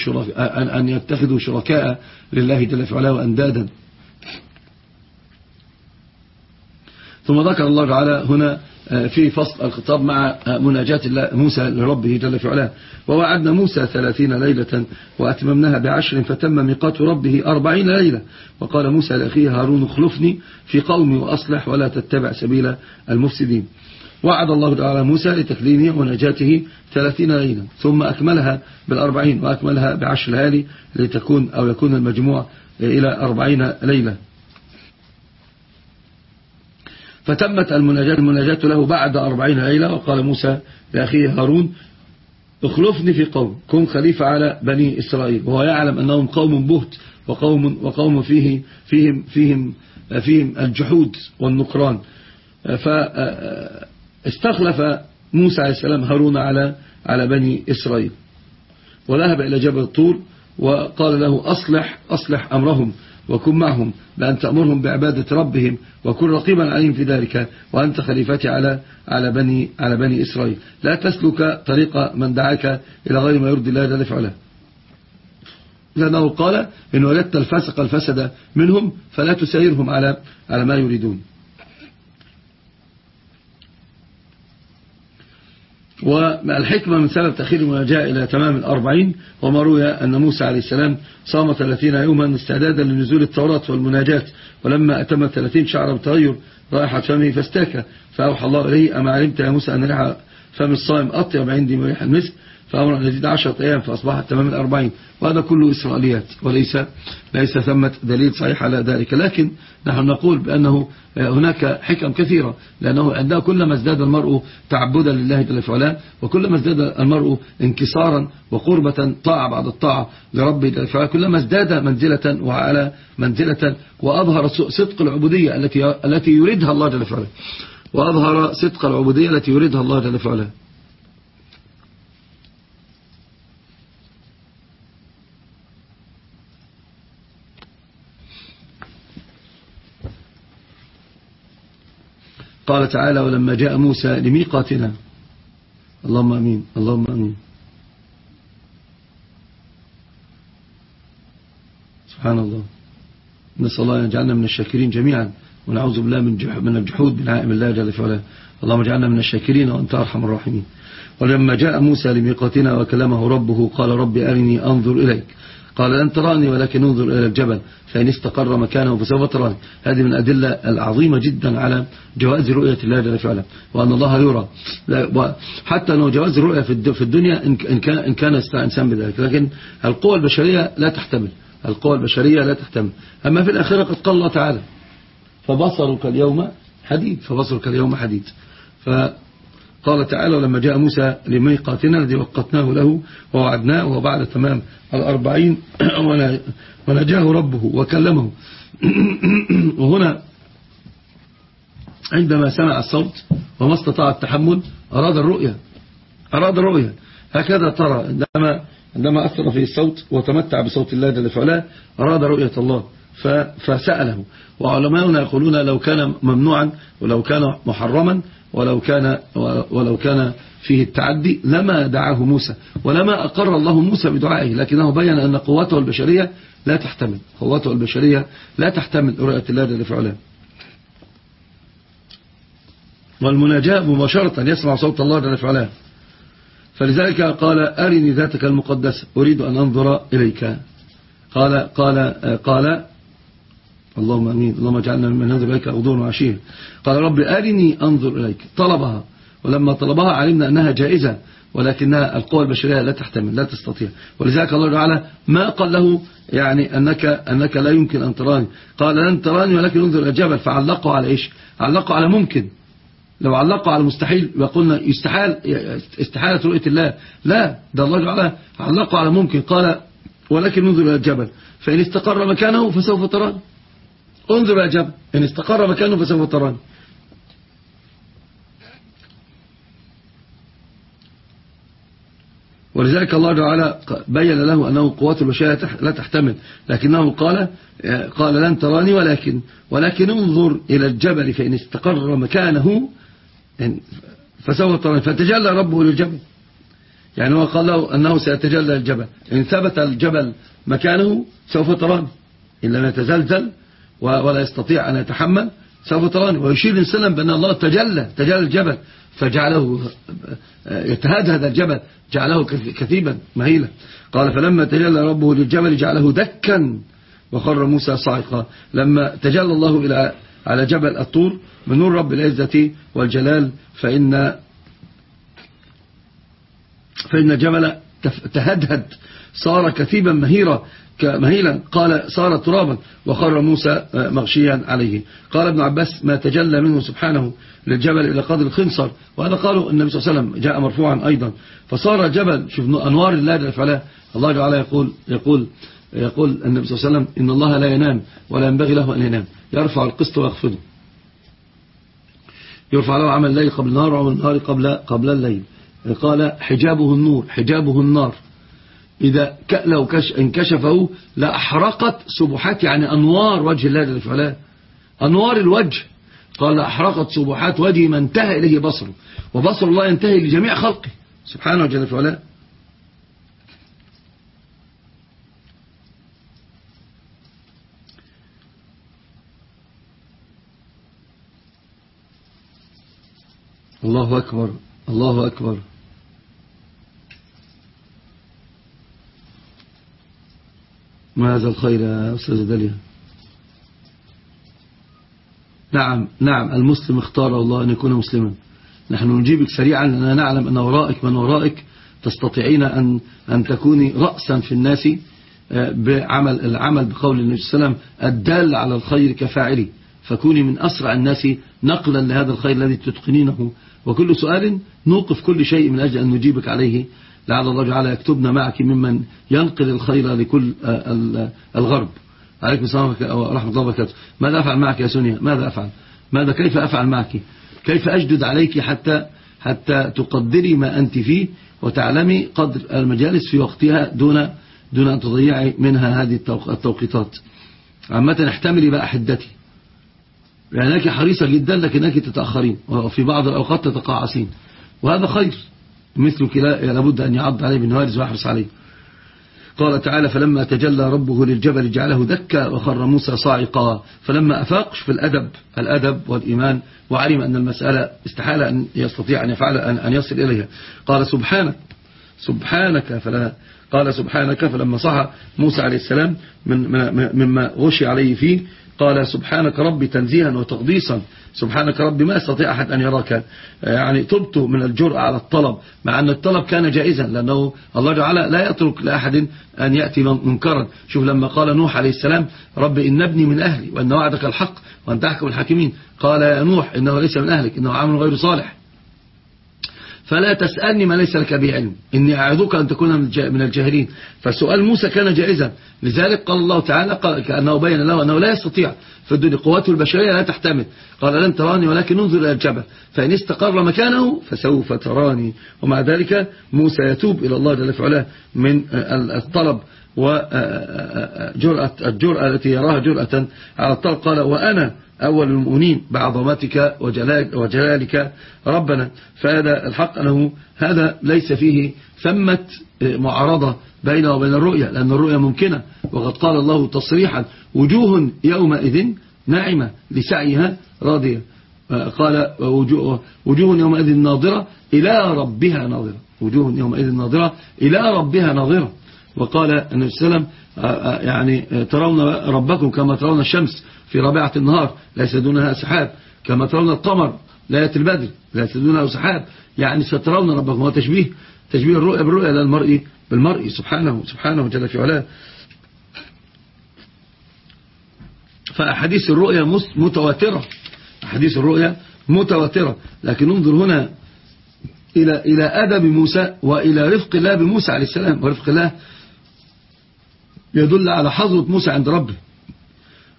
أن يتخذوا شركاء لله جل وعلا وأندادا. ثم ذكر الله تعالى هنا آه، في فصل الخطاب مع آه، مناجاة موسى لربه جل في علاه. ووعدنا موسى ثلاثين ليلة وأتممناها بعشر فتم ميقات ربه أربعين ليلة. وقال موسى لأخيه هارون اخلفني في قومي وأصلح ولا تتبع سبيل المفسدين. وعد الله تعالى موسى لتكليمه ونجاته ثلاثين ليلة ثم أكملها بالأربعين وأكملها بعشر ليالي لتكون أو يكون المجموع إلى أربعين ليلة. فتمت المناجاة المناجاة له بعد أربعين ليلة وقال موسى لأخيه هارون اخلفني في قوم كن خليفة على بني إسرائيل. وهو يعلم أنهم قوم بهت وقوم, وقوم فيه فيهم, فيهم, فيهم الجحود والنكران. فاستخلف موسى عليه السلام هارون على على بني إسرائيل. وذهب إلى جبل الطور وقال له أصلح أصلح أمرهم. وكن معهم بأن تأمرهم بعبادة ربهم وكن رقيبا عليهم في ذلك وأنت خليفتي على على بني على بني إسرائيل. لا تسلك طريق من دعاك إلى غير ما يرضي الله جل وعلا. لأنه قال إن وجدت الفاسق الفسد منهم فلا تسيرهم على على ما يريدون. والحكمة من سبب تأخير المناجاة إلى تمام الأربعين وما روي أن موسى عليه السلام صام ثلاثين يوما استعدادا لنزول التوراة والمناجاة ولما أتم ثلاثين شعر بتغير رائحة فمه فاستاك فأوحى الله إليه أما علمت يا موسى أن ريح فم الصائم أطيب عندي من ريح المسك؟ فأمر أن يزيد عشرة أيام فأصبحت تمام الأربعين. وهذا كله إسرائيليات وليس ليس ثمة دليل صحيح على ذلك. لكن نحن نقول بأنه هناك حكم كثيرة لأنه عندها كلما ازداد المرء تعبدا لله جل وعلا وكلما ازداد المرء انكسارا وقربة طاعة بعد الطاعة لربه جل وعلا كلما ازداد منزلة وعلى منزلة وأظهر صدق العبودية التي التي يريدها الله جل وعلا. وأظهر صدق العبودية التي يريدها الله جل وعلا. قال تعالى ولما جاء موسى لميقاتنا. اللهم أمين اللهم أمين. سبحان الله نسأل الله أن يجعلنا من الشاكرين جميعا ونعوذ بالله من من الجحود بنعائم الله جل في علاه اللهم اجعلنا من الشاكرين وأنت أرحم الراحمين. ولما جاء موسى لميقاتنا وكلمه ربه قال رب أرني أنظر إليك. قال لن تراني ولكن انظر إلى الجبل فإن استقر مكانه فسوف تراني. هذه من الأدلة العظيمة جدا على جواز رؤية الله جل وعلا وأن الله يرى. حتى أنه جواز الرؤية في الدنيا إن كان إن كان إنسان بذلك. لكن القوى البشرية لا تحتمل. القوى البشرية لا تحتمل. أما في الآخرة قد قال الله تعالى فبصرك اليوم حديد. فبصرك اليوم حديد. فقال تعالى لما جاء موسى لميقاتنا الذي وقتناه له ووعدناه وبعد تمام الأربعين [clears throat] ونجاه ربه وكلمه. [clears throat] وهنا عندما سمع الصوت وما استطاع التحمل أراد الرؤية أراد الرؤية هكذا ترى عندما عندما أثر في الصوت وتمتع بصوت الله جل وعلا أراد رؤية الله فسأله. وعلماؤنا يقولون لو كان ممنوعا ولو كان محرما ولو كان ولو كان فيه التعدي لما دعاه موسى ولما أقر الله موسى بدعائه لكنه بين أن قوته البشرية لا تحتمل. قوته البشرية لا تحتمل رؤية الله جل وعلا والمناجاة مباشرة يسمع صوت الله جل وعلا فلذلك قال أرني ذاتك المقدسة أريد أن أنظر إليك. قال قال قال اللهم أمين. اللهم اجعلنا من هذا إليك غضون وعشير قال رب أرني أنظر إليك. طلبها. ولما طلبها علمنا أنها جائزة ولكنها القوى البشرية لا تحتمل لا تستطيع. ولذلك الله تعالى ما قال له يعني أنك, أنك لا يمكن أن تراني. قال لن تراني ولكن انظر إلى الجبل فعلقوا على إيش؟ علقوا على ممكن. لو علقوا على مستحيل وقلنا يستحال استحالة رؤية الله. لا ده الله تعالى علقوا على ممكن. قال ولكن انظر إلى الجبل فإن استقر مكانه فسوف تراني. انظر إلى الجبل إن استقر مكانه فسوف تراني. ولذلك الله تعالى بين له أنه قوات البشرية لا تحتمل. لكنه قال قال لن تراني ولكن ولكن انظر إلى الجبل فإن استقر مكانه فسوف تراني. فتجلى ربه للجبل. يعني هو قال له أنه سيتجلى الجبل. إن ثبت الجبل مكانه سوف تراني. إن لم يتزلزل ولا يستطيع أن يتحمل سوف تراني. ويشير الإنسان بأن الله تجلى تجلى الجبل فجعله يتهدهد الجبل جعله كثيبا مهيلا. قال فلما تجلى ربه للجبل جعله دكا وخر موسى صاعقا. لما تجلى الله إلى على جبل الطور من نور رب العزة والجلال فإن فإن الجبل تهدهد صار كثيبا مهيرا. مهيلا قال صار ترابا وخر موسى مغشيا عليه. قال ابن عباس ما تجلى منه سبحانه للجبل إلى قدر الخنصر. وهذا قالوا النبي صلى الله عليه وسلم جاء مرفوعا أيضا. فصار جبل شوف أنوار الله جل فعلا الله تعالى يقول يقول يقول النبي صلى الله عليه وسلم إن الله لا ينام ولا ينبغي له أن ينام. يرفع القسط ويخفضه. يرفع له عمل الليل قبل النهار وعمل النهار قبل قبل الليل. قال حجابه النور حجابه النار. إذا لو انكشفه لأحرقت سبحات يعني أنوار وجه الله جل وعلا. أنوار الوجه. قال أحرقت سبحات وجه ما انتهى إليه بصره وبصر الله ينتهي لجميع خلقه. سبحانه وجل وعلا. الله أكبر. الله أكبر. ما هذا الخير يا أستاذ داليا؟ نعم نعم المسلم اختار الله أن يكون مسلما. نحن نجيبك سريعا لأننا نعلم أن ورائك من ورائك تستطيعين أن, أن تكوني رأسا في الناس آه، بعمل العمل بقول النبي صلى الله عليه وسلم الدال على الخير كفاعلي. فكوني من أسرع الناس نقلا لهذا الخير الذي تتقنينه. وكل سؤال نوقف كل شيء من أجل أن نجيبك عليه. لعل الله تعالى يكتبنا معك ممن ينقل الخير لكل آه، الغرب. عليكم السلام ورحمة الله وبركاته. ماذا أفعل معك يا سونيا؟ ماذا أفعل؟ ماذا كيف أفعل معك؟ كيف أجدد عليك حتى حتى تقدري ما أنت فيه وتعلمي قدر المجالس في وقتها دون دون أن تضيعي منها هذه التوقيتات. عامة احتملي بقى حدتي. لأنك حريصة جدا لكنك تتأخرين وفي بعض الأوقات تتقاعسين. وهذا خير. مثلك لابد أن يعض عليه بالنوارز ويحرص عليه. قال تعالى فلما تجلى ربه للجبل جعله دكا وخر موسى صاعقا. فلما أفاق في الأدب الأدب والإيمان وعلم أن المسألة استحال أن يستطيع أن يفعل أن يصل إليها. قال سبحانك سبحانك فلا قال سبحانك فلما صح موسى عليه السلام من مما غشي عليه فيه قال سبحانك ربي تنزيها وتقديسا. سبحانك ربي ما استطيع أحد أن يراك. يعني تبت من الجرأة على الطلب مع أن الطلب كان جائزا لأنه الله تعالى لا يترك لأحد أن يأتي منكرا. شوف لما قال نوح عليه السلام ربي إن ابني من أهلي وأن وعدك الحق وأن تحكم الحاكمين. قال يا نوح إنه ليس من أهلك إنه عامل غير صالح. فلا تسألني ما ليس لك به علم. إني أعذك أن تكون من الجاهلين. فسؤال موسى كان جائزا. لذلك قال الله تعالى كأنه بين له أنه لا يستطيع. في الدنيا قواته البشرية لا تحتمل. قال لن تراني ولكن انظر إلى الجبل. فإن استقر مكانه فسوف تراني. ومع ذلك موسى يتوب إلى الله جل وعلا من الطلب وجرأة الجرأة التي يراها جرأة على الطلب. قال وأنا أول المؤمنين بعظمتك وجلالك ربنا. فهذا الحق أنه هذا ليس فيه ثمة معارضة بينه وبين الرؤية لأن الرؤية ممكنة. وقد قال الله تصريحا وجوه يومئذ ناعمة لسعيها راضية. قال وجوه يومئذ ناظرة إلى ربها ناظرة. وجوه يومئذ ناظرة إلى ربها ناظرة. وقال النبي صلى الله عليه وسلم يعني ترون ربكم كما ترون الشمس في رابعة النهار ليس دونها سحاب. كما ترون القمر ليلة البدر ليس دونها سحاب. يعني سترون ربكم. وتشبيه تشبيه الرؤيا بالرؤيا للمرء بالمرء. سبحانه سبحانه جل في علاه. فأحاديث الرؤيا متواترة. أحاديث الرؤيا متواترة. لكن انظر هنا إلى إلى أدب موسى وإلى رفق الله بموسى عليه السلام. ورفق الله يدل على حظوة موسى عند ربه.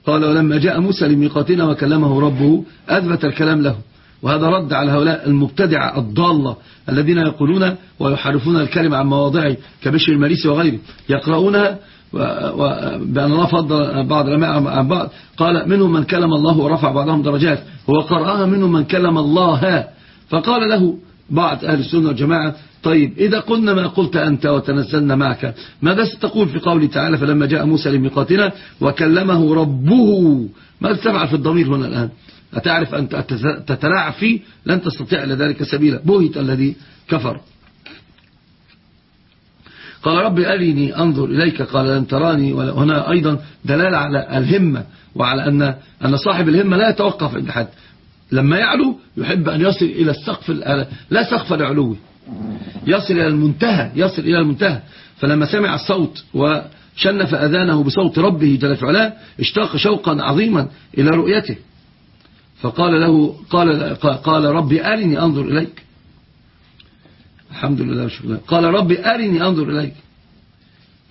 قال ولما جاء موسى لميقاتنا وكلمه ربه أثبت الكلام له. وهذا رد على هؤلاء المبتدعة الضالة الذين يقولون ويحرفون الكلمة عن مواضعه كبشر المريسي وغيره. يقرؤونها بأن الله فضل بعض العلماء عن بعض. قال منهم من كلم الله ورفع بعضهم درجات. هو قرأها منهم من كلم الله. فقال له بعض أهل السنة والجماعة طيب إذا قلنا ما قلت أنت وتنزلنا معك ماذا ستقول في قوله تعالى فلما جاء موسى لميقاتنا وكلمه ربه؟ ماذا تفعل في الضمير هنا الآن. أتعرف أن تتلاعب فيه لن تستطيع لذلك سبيلا. بوهت الذي كفر. قال رب أرني أنظر إليك قال لن تراني. وهنا أيضا دلالة على الهمة وعلى أن أن صاحب الهمة لا يتوقف عند حد. لما يعلو يحب أن يصل إلى السقف لا سقف لعلوه. يصل إلى المنتهى يصل إلى المنتهى. فلما سمع الصوت وشنف أذانه بصوت ربه جل وعلا اشتاق شوقا عظيما إلى رؤيته. فقال له قال, قال ربي أرني أنظر إليك. الحمد لله الله قال ربي أرني أنظر إليك.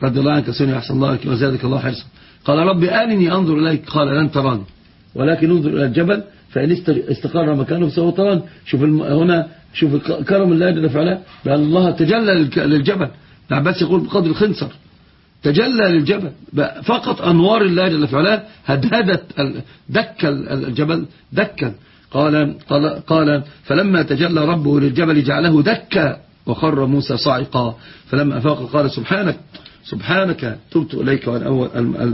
رضي الله عنك سنة أحسن الله وزادك الله حرصا. قال ربي أرني أنظر إليك. قال لن تراني. ولكن انظر إلى الجبل فإن استقر مكانه فسوف تراني. شوف هنا شوف كرم الله جل وعلا بأن الله تجلى للجبل. العباس يقول بقدر الخنصر. تجلى للجبل. فقط أنوار الله جل وعلا هدهدت دك الجبل دكا. قال, قال, قال فلما تجلى ربه للجبل جعله دكا وخر موسى صاعقا. فلما أفاق قال سبحانك سبحانك تبت إليك وأنا أول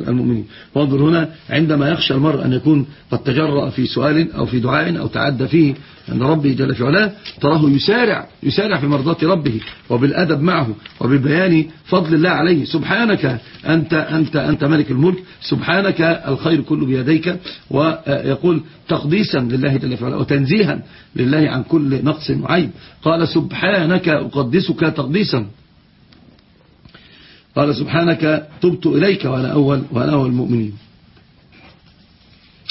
المؤمنين. وانظر هنا عندما يخشى المرء أن يكون قد تجرأ في سؤال أو في دعاء أو تعدى فيه أن ربه جل في علاه تراه يسارع يسارع في مرضات ربه وبالأدب معه وببيان فضل الله عليه. سبحانك أنت, أنت, أنت ملك الملك. سبحانك الخير كله بيديك. ويقول تقديسا لله جل في علاه وتنزيها لله عن كل نقص وعيب. قال سبحانك أقدسك تقديسا. قال سبحانك تبت إليك وأنا أول, وأنا أول المؤمنين.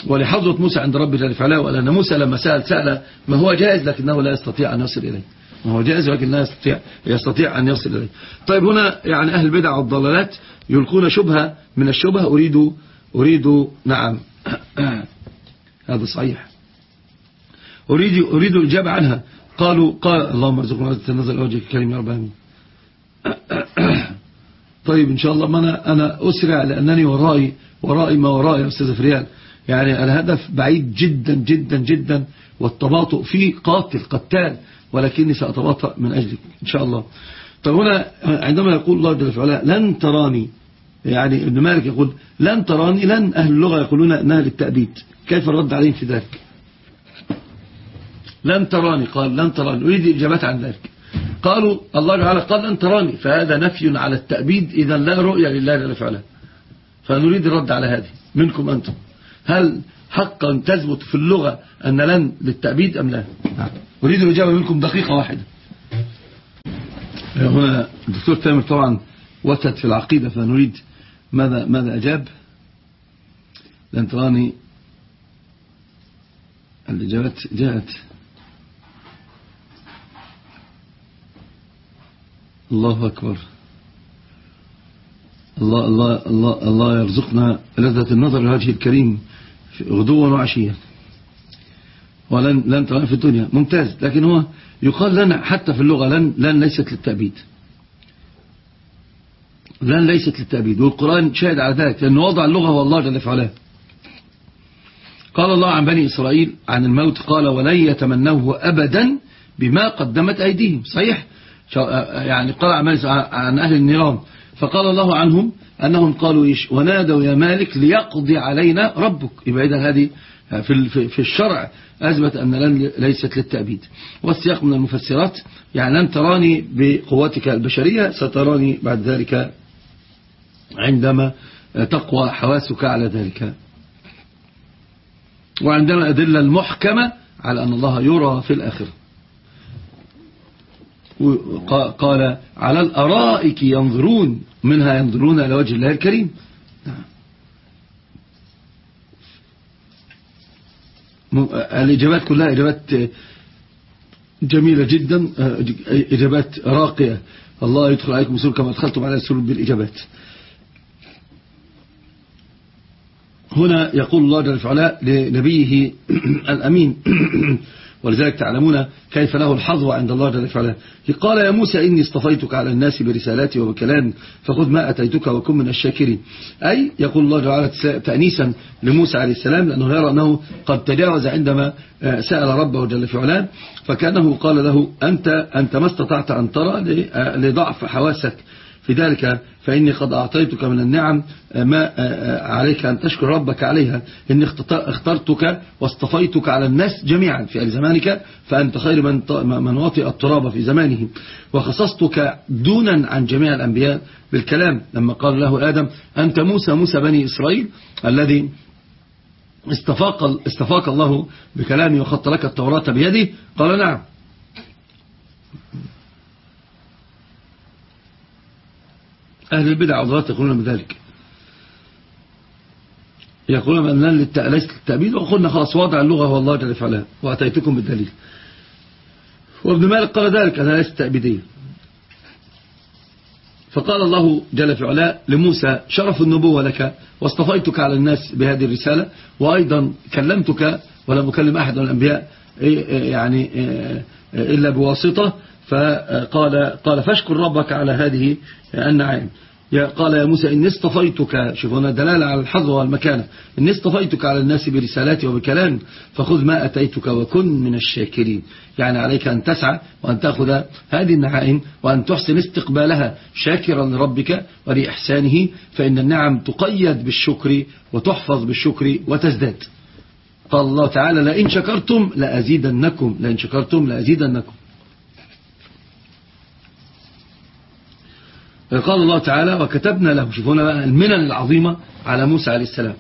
ولحظة موسى عند رب جل فعلا ولأن موسى لما سأل سأل ما هو جائز لكنه لا يستطيع أن يصل إليه. ما هو جائز لكن لا يستطيع, يستطيع أن يصل إليه. طيب هنا يعني أهل البدع والضلالات يلقون شبهة من الشبهة. أريد أريد نعم. [coughs] هذا صحيح. أريد أريد الإجابة عنها. قالوا قال اللهم ارزقنا تنزل وجهك كريم يا رب آمين [coughs] طيب إن شاء الله ما أنا, أنا أسرع لأنني ورائي ورائي ما ورائي يا أستاذ فريال يعني الهدف بعيد جدا جدا جدا والتباطؤ فيه قاتل قتال ولكني سأتباطأ من أجلك إن شاء الله. فهنا عندما يقول الله جل وعلا لن تراني يعني ابن مالك يقول لن تراني لن أهل اللغة يقولون أنها للتأبيد. كيف الرد عليهم في ذلك؟ لن تراني قال لن تراني. أريد إجابات عن ذلك. قالوا الله تعالى قال لن تراني. فهذا نفي على التأبيد إذا لا رؤية لله جل وعلا. فنريد الرد على هذه منكم أنتم. هل حقا تثبت في اللغة أن لن للتأبيد أم لا؟ أريد الإجابة منكم دقيقة واحدة. هنا الدكتور تامر طبعا وتد في العقيدة فنريد ماذا ماذا أجاب؟ لن تراني الإجابات جاءت. الله أكبر. الله الله الله الله يرزقنا لذة النظر لهذه الكريم. غدوا وعشيا ولن لن ترى في الدنيا. ممتاز. لكن هو يقال لنا حتى في اللغة لن لن ليست للتأبيد. لن ليست للتأبيد. والقرآن شاهد على ذلك لأنه وضع اللغة هو الله جل وعلا. قال الله عن بني إسرائيل عن الموت قال ولن يتمنوه أبدا بما قدمت أيديهم. صحيح؟ يعني قال عن أهل النيران. فقال الله عنهم أنهم قالوا إيش؟ ونادوا يا مالك ليقضي علينا ربك. يبقى إذا هذه في في الشرع أثبت أن لن ليست للتأبيد. والسياق من المفسرات يعني لن تراني بقوتك البشرية ستراني بعد ذلك عندما تقوى حواسك على ذلك. وعندنا أدلة المحكمة على أن الله يرى في الآخرة. قال على الأرائك ينظرون منها ينظرون إلى وجه الله الكريم. الإجابات كلها إجابات جميلة جدا إجابات راقية. الله يدخل عليكم سرور كما أدخلتم على السرور بالإجابات. هنا يقول الله جل وعلا لنبيه [clears throat] الأمين. [clears throat] ولذلك تعلمون كيف له الحظوة عند الله جل وعلا. قال يا موسى إني اصطفيتك على الناس برسالاتي وبكلامي فخذ ما أتيتك وكن من الشاكرين. أي يقول الله جل وعلا تأنيسا لموسى عليه السلام لأنه يرى أنه قد تجاوز عندما سأل ربه جل وعلا فكأنه قال له أنت, أنت ما استطعت أن ترى لضعف حواسك. في ذلك فإني قد أعطيتك من النعم ما عليك أن تشكر ربك عليها. إني اخترتك واصطفيتك على الناس جميعا في زمانك فأنت خير من من وطئ التراب في زمانه وخصصتك دونا عن جميع الأنبياء بالكلام. لما قال له آدم أنت موسى موسى بني إسرائيل الذي استفاق, استفاق الله بكلامه وخط لك التوراة بيده؟ قال نعم. أهل البدع والضلالات يقولون بذلك يقولون بأن ليست للتأبيد وقلنا خلاص وضع اللغة هو الله جل وعلا وأتيتكم بالدليل. وابن مالك قال ذلك أنها ليست تأبيدية فقال الله جل وعلا لموسى شرف النبوة لك واصطفيتك على الناس بهذه الرسالة وأيضا كلمتك ولم أكلم أحد من الأنبياء يعني إلا بواسطة فقال قال فاشكر ربك على هذه النعائم قال يا موسى إني اصطفيتك شوف هنا دلالة على الحظ والمكانة. إني اصطفيتك على الناس برسالاتي وبكلامي فخذ ما أتيتك وكن من الشاكرين. يعني عليك أن تسعى وأن تأخذ هذه النعائم وأن تحسن استقبالها شاكرا لربك ولإحسانه فإن النعم تقيد بالشكر وتحفظ بالشكر وتزداد. قال الله تعالى لئن شكرتم لأزيدنكم لئن شكرتم لأزيدنكم. قال الله تعالى وكتبنا له شوفونا بقى المنن العظيمة على موسى عليه السلام.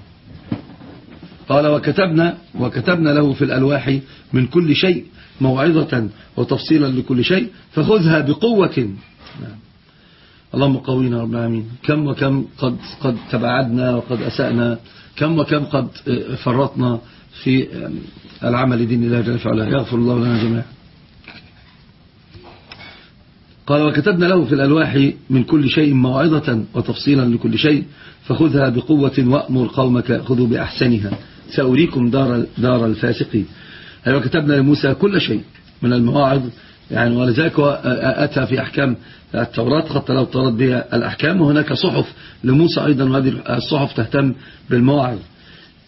قال وكتبنا وكتبنا له في الألواح من كل شيء موعظة وتفصيلا لكل شيء فخذها بقوة. اللهم قوينا رب العالمين. كم وكم قد قد تبعدنا وقد أسأنا. كم وكم قد فرطنا في العمل دين الله جل وعلا. يغفر الله لنا جميعا. قال وكتبنا له في الألواح من كل شيء موعظة وتفصيلا لكل شيء فخذها بقوة وأمر قومك خذوا بأحسنها. سأريكم دار, دار الفاسقين أي وكتبنا لموسى كل شيء من المواعظ. يعني ولذلك أتى في أحكام التوراة حتى لو طرد بها الأحكام وهناك صحف لموسى أيضا وهذه الصحف تهتم بالمواعظ.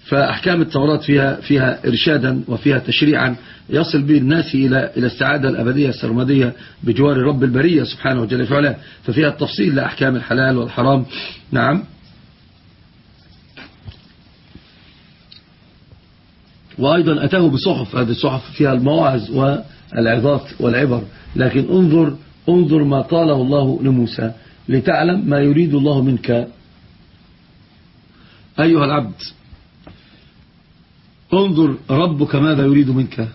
فأحكام التوراة فيها فيها إرشادا وفيها تشريعا يصل به الناس إلى إلى السعادة الأبدية السرمدية بجوار رب البرية سبحانه وجل فعلا ففيها التفصيل لأحكام الحلال والحرام. نعم. وأيضا أتاه بصحف هذه الصحف فيها المواعظ والعظات والعبر. لكن انظر انظر ما قاله الله لموسى لتعلم ما يريد الله منك. أيها العبد انظر ربك ماذا يريد منك.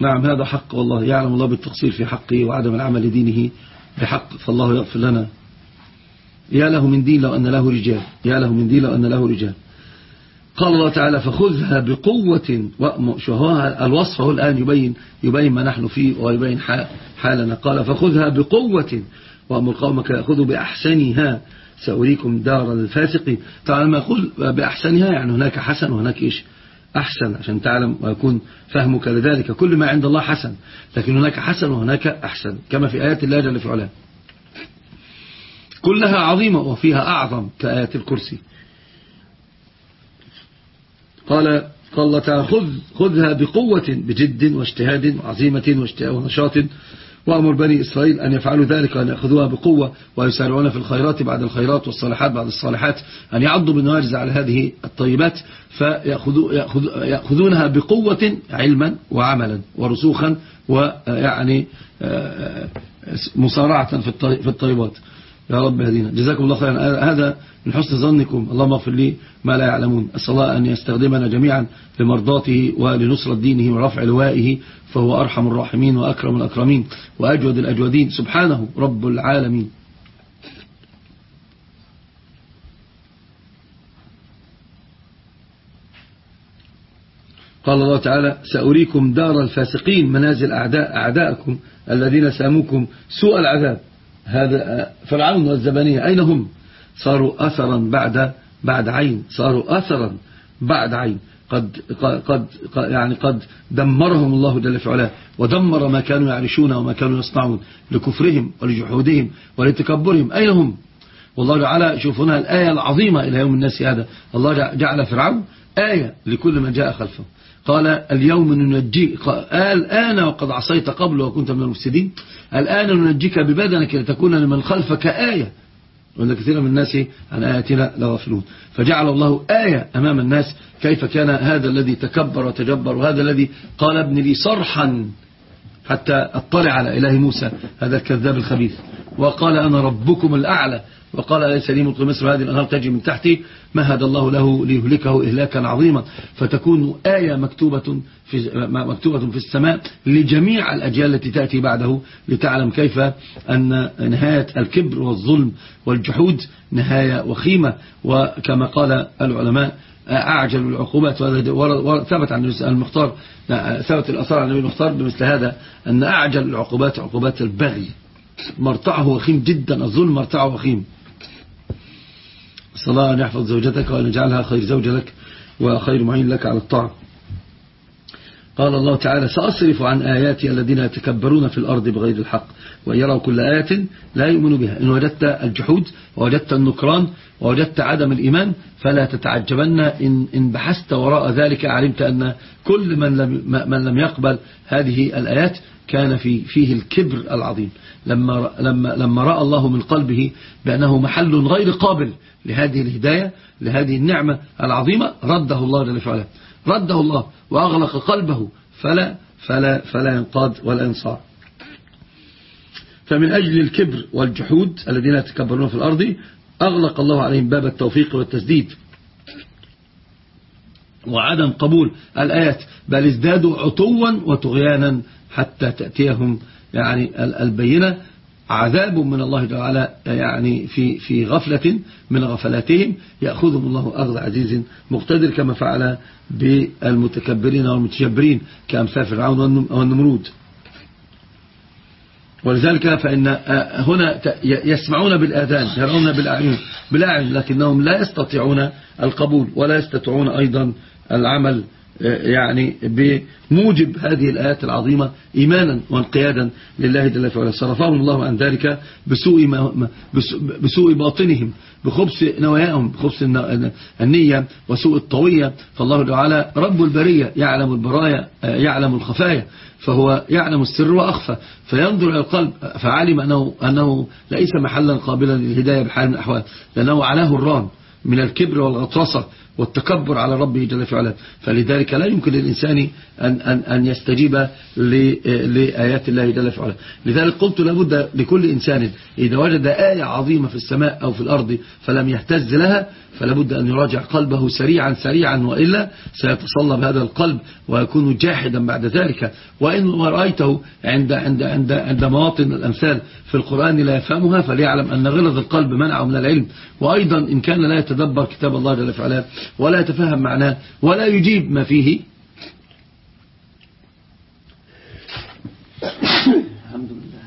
نعم هذا حق والله. يعلم الله بالتقصير في حقه وعدم العمل لدينه بحق فالله يغفر لنا. يا له من دين لو أن له رجال. يا له من دين لو أن له رجال. قال الله تعالى فخذها بقوة الوصف هو الآن يبين يبين ما نحن فيه ويبين حالنا. قال فخذها بقوة وأمر قومك يأخذوا بأحسنها. سأريكم دار الفاسقين طبعا لما يقول بأحسنها يعني هناك حسن وهناك إيش؟ أحسن عشان تعلم ويكون فهمك لذلك. كل ما عند الله حسن لكن هناك حسن وهناك أحسن كما في آيات الله جل في علاه. كلها عظيمة وفيها أعظم كآيات الكرسي. قال قال تعالى خذ خذها بقوة بجد واجتهاد وعزيمة ونشاط. وأمر بني إسرائيل أن يفعلوا ذلك وأن يأخذوها بقوة ويسارعون في الخيرات بعد الخيرات والصالحات بعد الصالحات أن يعضوا بالنواجز على هذه الطيبات فيأخذونها بقوة علما وعملا ورسوخا ويعني آه، مصارعة في الطيبات. يا رب هدينا جزاكم الله خيرا. هذا من حسن ظنكم. اللهم اغفر لي ما لا يعلمون. أسأل الله أن يستخدمنا جميعا لمرضاته ولنصرة دينه ورفع لوائه فهو أرحم الراحمين وأكرم الأكرمين وأجود الأجودين. سبحانه رب العالمين. قال الله تعالى سأريكم دار الفاسقين منازل أعداء أعداءكم الذين ساموكم سوء العذاب. هذا فرعون والزبانية أين هم؟ صاروا أثرا بعد بعد عين صاروا أثرا بعد عين. قد قد يعني قد دمرهم الله جل في علاه ودمر ما كانوا يعيشون وما كانوا يصنعون لكفرهم ولجحودهم ولتكبرهم. أين هم؟ والله تعالى شوف هنا الآية العظيمة إلى يوم الناس هذا. الله جعل فرعون آية لكل من جاء خلفه. قال اليوم ننجيك قال الآن وقد عصيت قبل وكنت من المفسدين الآن ننجيك ببدنك لتكون لمن خلفك آية. وأن كثير من الناس عن آياتنا لغافلون فجعل الله آية أمام الناس كيف كان هذا الذي تكبر وتجبر وهذا الذي قال ابن لي صرحا حتى أطلع على إله موسى هذا الكذاب الخبيث. وقال أنا ربكم الأعلى. وقال ليس لي ملك مصر هذه الأنهار تجري من تحتي؟ مهد الله له ليهلكه إهلاكا عظيما. فتكون آية مكتوبة في, مكتوبة في السماء لجميع الأجيال التي تأتي بعده لتعلم كيف أن نهاية الكبر والظلم والجحود نهاية وخيمة. وكما قال العلماء أعجل العقوبات وثبت عن المختار ثبت الأثار عن النبي المختار بمثل هذا أن أعجل العقوبات عقوبات البغي. مرتعه وخيم جدا الظلم مرتعه وخيم. صلاة أن يحفظ زوجتك وأن يجعلها خير زوجة لك وخير معين لك على الطاعة. قال الله تعالى سأصرف عن آياتي الذين يتكبرون في الأرض بغير الحق وإن يروا كل آية لا يؤمنوا بها. إن وجدت الجحود ووجدت النكران ووجدت عدم الإيمان فلا تتعجبن. إن, إن بحثت وراء ذلك علمت أن كل من لم, من لم يقبل هذه الآيات كان في فيه الكبر العظيم. لما, لما, لما رأى الله من قلبه بأنه محل غير قابل لهذه الهداية لهذه النعمة العظيمة رده الله جل وعلا. رده الله وأغلق قلبه فلا, فلا, فلا ينقاد ولا ينصاع فمن أجل الكبر والجحود الذين يتكبرون في الأرض أغلق الله عليهم باب التوفيق والتسديد. وعدم قبول الآيات بل ازدادوا عطوا وطغيانا حتى تأتيهم يعني البينة. عذاب من الله تعالى يعني في في غفلة من غفلاتهم. يأخذهم الله أخذ عزيز مقتدر كما فعل بالمتكبرين والمتجبرين كأمثال فرعون والنمرود. ولذلك فإن هنا يسمعون بالآذان يرون بالأعين بالأعين لكنهم لا يستطيعون القبول ولا يستطيعون أيضا العمل. يعني بموجب هذه الآيات العظيمة إيمانا وانقيادا لله جل وعلا. صرفهم الله عن ذلك بسوء, ما بسوء باطنهم بخبث نواياهم بخبث النية وسوء الطوية. فالله تعالى رب البرية يعلم البرايا يعلم الخفايا فهو يعلم السر وأخفى. فينظر إلى القلب فعلم أنه, أنه ليس محلا قابلا للهداية بحال من الأحوال لأنه علاه الران من الكبر والغطرسة. والتكبر على ربه جل وعلا. فلذلك لا يمكن للإنسان أن, أن, أن يستجيب لآيات الله جل وعلا. لذلك قلت لابد لكل إنسان إذا وجد آية عظيمة في السماء أو في الأرض فلم يهتز لها فلابد أن يراجع قلبه سريعا سريعا وإلا سيتصلب هذا القلب ويكون جاحدا بعد ذلك. وإن رأيته عند, عند, عند, عند مواطن الأمثال في القرآن لا يفهمها فليعلم أن غلظ القلب منعه من العلم. وأيضا إن كان لا يتدبر كتاب الله جل وعلا ولا يتفهم معناه ولا يجيب ما فيه الحمد لله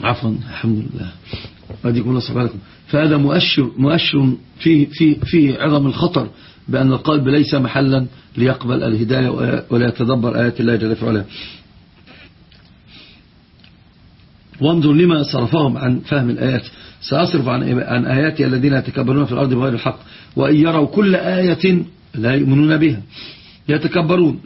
عفوا الحمد لله أديكم الله سبحانه فهذا مؤشر, مؤشر فيه, فيه, فيه عظم الخطر بأن القلب ليس محلا ليقبل الهداية ولا يتدبر آيات الله جل وعلا. وانظر لما صرفهم عن فهم الآيات. سأصرف عن, عن آياتي الذين يتكبرون في الأرض بغير الحق وإن يروا كل آية لا يؤمنون بها. يتكبرون.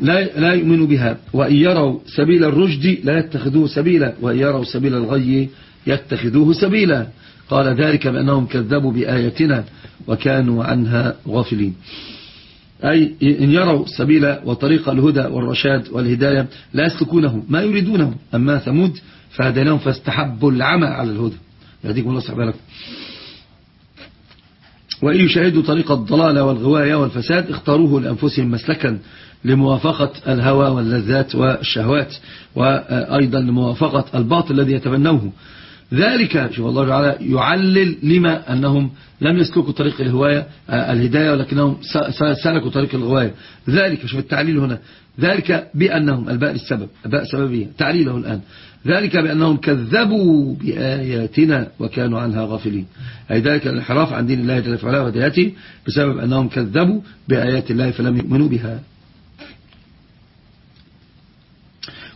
لا لا يؤمنوا بها. وإن يروا سبيل الرشد لا يتخذوه سبيلا. وإن يروا سبيل الغي يتخذوه سبيلا. قال ذلك بأنهم كذبوا بآياتنا وكانوا عنها غافلين. أي إن يروا سبيل وطريق الهدى والرشاد والهداية لا يسلكونه ما يريدونه أما ثمود فهديناهم فاستحبوا العمى على الهدى. يهديكم الله سبحانه وإن يشاهدوا طريق الضلال والغواية والفساد اختاروه لأنفسهم مسلكا. لموافقة الهوى واللذات والشهوات وأيضا لموافقة الباطل الذي يتبنوه. ذلك شوف الله تعالى يعلل لما أنهم لم يسلكوا طريق الهواية الهداية ولكنهم سلكوا طريق الغواية. ذلك شوف التعليل هنا. ذلك بأنهم الباء السبب الباء سببية تعليله الآن. ذلك بأنهم كذبوا بآياتنا وكانوا عنها غافلين. أي ذلك الانحراف عن دين الله جل وعلا ودياته بسبب أنهم كذبوا بآيات الله فلم يؤمنوا بها.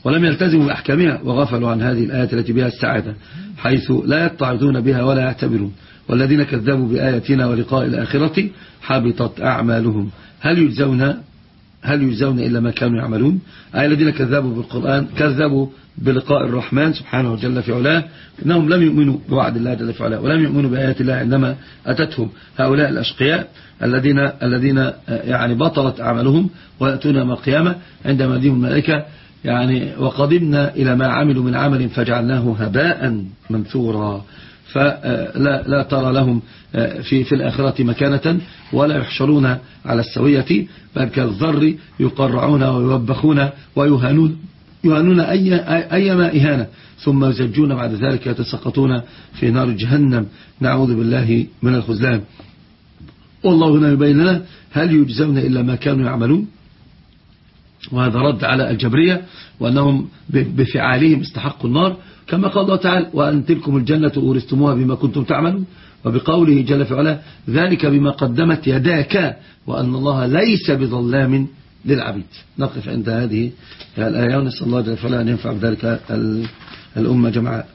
ولم يلتزموا بأحكامها وغفلوا عن هذه الآيات التي بها السعادة حيث لا يتعظون بها ولا يعتبرون. والذين كذبوا بآياتنا ولقاء الآخرة حبطت أعمالهم. هل يجزون هل يجزون إلا ما كانوا يعملون؟ أي الذين كذبوا بالقرآن كذبوا بلقاء الرحمن سبحانه جل في علاه إنهم لم يؤمنوا بوعد الله جل في علاه ولم يؤمنوا بآيات الله عندما أتتهم. هؤلاء الأشقياء الذين الذين يعني بطلت أعمالهم ويأتون يوم القيامة عندما ديهم الملائكة يعني وقدمنا إلى ما عملوا من عمل فجعلناه هباء منثورا. فلا لا ترى لهم في في الآخرة مكانة ولا يحشرون على السوية بل كالذر يقرعون ويوبخون ويهانون يهانون أي أيما إهانة. ثم يزجون بعد ذلك يتسقطون في نار جهنم. نعوذ بالله من الخزلان. والله هنا يبين لنا هل يجزون إلا ما كانوا يعملون. وهذا رد على الجبرية وأنهم بفعالهم استحقوا النار. كما قال الله تعالى وأن تلكم الجنة أورثتموها بما كنتم تعملون وبقوله جل في علاه ذلك بما قدمت يداك وأن الله ليس بظلام للعبيد نقف عند هذه الآية ونسأل الله جل وعلا أن ينفع بذلك الأمة جمعاء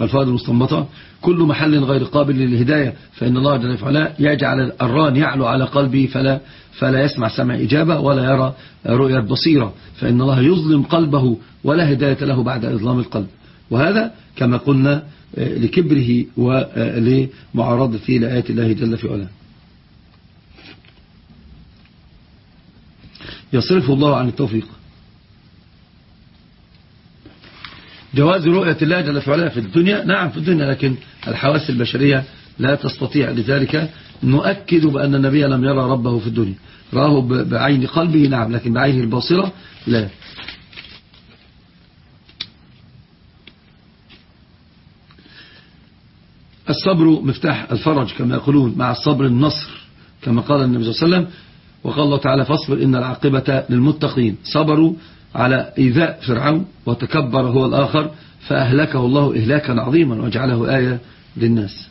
الفائدة المستنبطة كل محل غير قابل للهداية فإن الله جل وعلا يجعل الران يعلو على قلبه فلا فلا يسمع سمع إجابة ولا يرى رؤية بصيرة. فإن الله يظلم قلبه ولا هداية له بعد إظلام القلب. وهذا كما قلنا لكبره ولمعارضته لآيات الله جل في علاه. يصرف الله عن التوفيق. جواز رؤية الله جل في علاه في الدنيا نعم في الدنيا لكن الحواس البشرية لا تستطيع لذلك. نؤكد بأن النبي لم يرى ربه في الدنيا. راه بعين قلبه نعم لكن بعينه الباصرة لا. الصبر مفتاح الفرج كما يقولون مع الصبر النصر كما قال النبي صلى الله عليه وسلم وقال الله تعالى فاصبر إن العاقبة للمتقين. صبروا على إيذاء فرعون وتكبر هو الآخر فأهلكه الله إهلاكا عظيما وجعله آية للناس.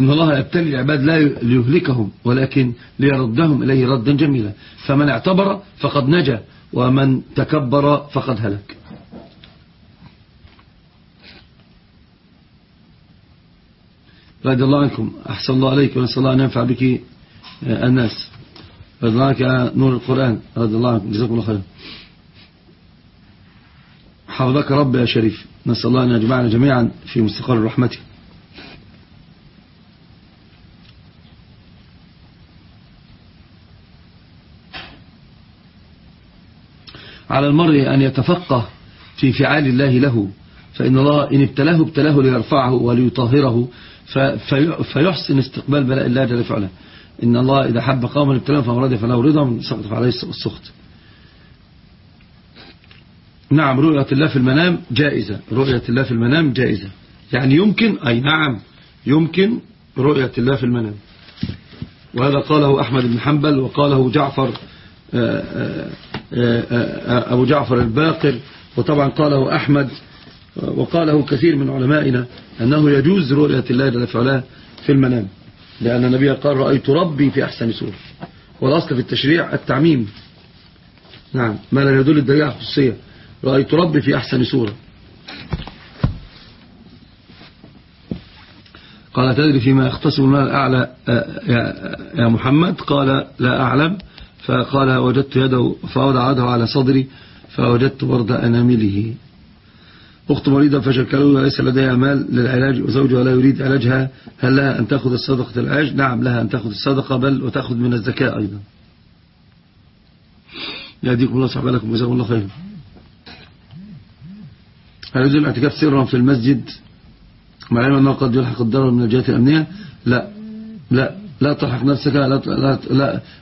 إن الله يبتلي العباد لا ليهلكهم ولكن ليردهم إليه ردا جميلا. فمن اعتبر فقد نجا ومن تكبر فقد هلك. رضي الله عنكم. أحسن الله عليك ونسأل الله أن ينفع بك الناس. رضي الله عنك نور القرآن. رضي الله عنكم. جزاكم الله خير حفظك رب يا شريف. نسأل الله أن يجمعنا جميعا في مستقر رحمته على المرء أن يتفقه في فعال الله له فإن الله إن ابتلاه ابتلاه ليرفعه وليطهره فيحسن استقبال بلاء الله جل وعلا. إن الله إذا حب قوما ابتلاهم فمرضي فله رضا سقط عليه السخط. نعم رؤية الله في المنام جائزة. رؤية الله في المنام جائزة. يعني يمكن أي نعم يمكن رؤية الله في المنام. وهذا قاله أحمد بن حنبل وقاله جعفر آآ آآ أبو جعفر الباقر وطبعا قاله أحمد وقاله كثير من علمائنا أنه يجوز رؤية الله جل وعلا في المنام لأن النبي قال رأيت ربي في أحسن سورة والأصل في التشريع التعميم. نعم. ما لا يدل الدليل على الخصوصية. رأيت ربي في أحسن سورة قال تدري فيما يختصم المال الأعلى يا محمد؟ قال لا أعلم. فقال وجدت يده فوضع يده على صدري فوجدت برد أنامله. أخت مريضة فشكلوا ليس لديها مال للعلاج وزوجها لا يريد علاجها. هل لها أن تأخذ الصدقة العلاج نعم لها أن تأخذ الصدقة بل وتأخذ من الزكاة أيضا. يهديكم الله صحبه لكم وجزاكم الله خيرا. هل يجوز الاعتكاف سرا في المسجد؟ مع العلم أنه قد يلحق الضرر من الجهات الأمنية؟ لا لا. لا تلحق نفسك لا, لا,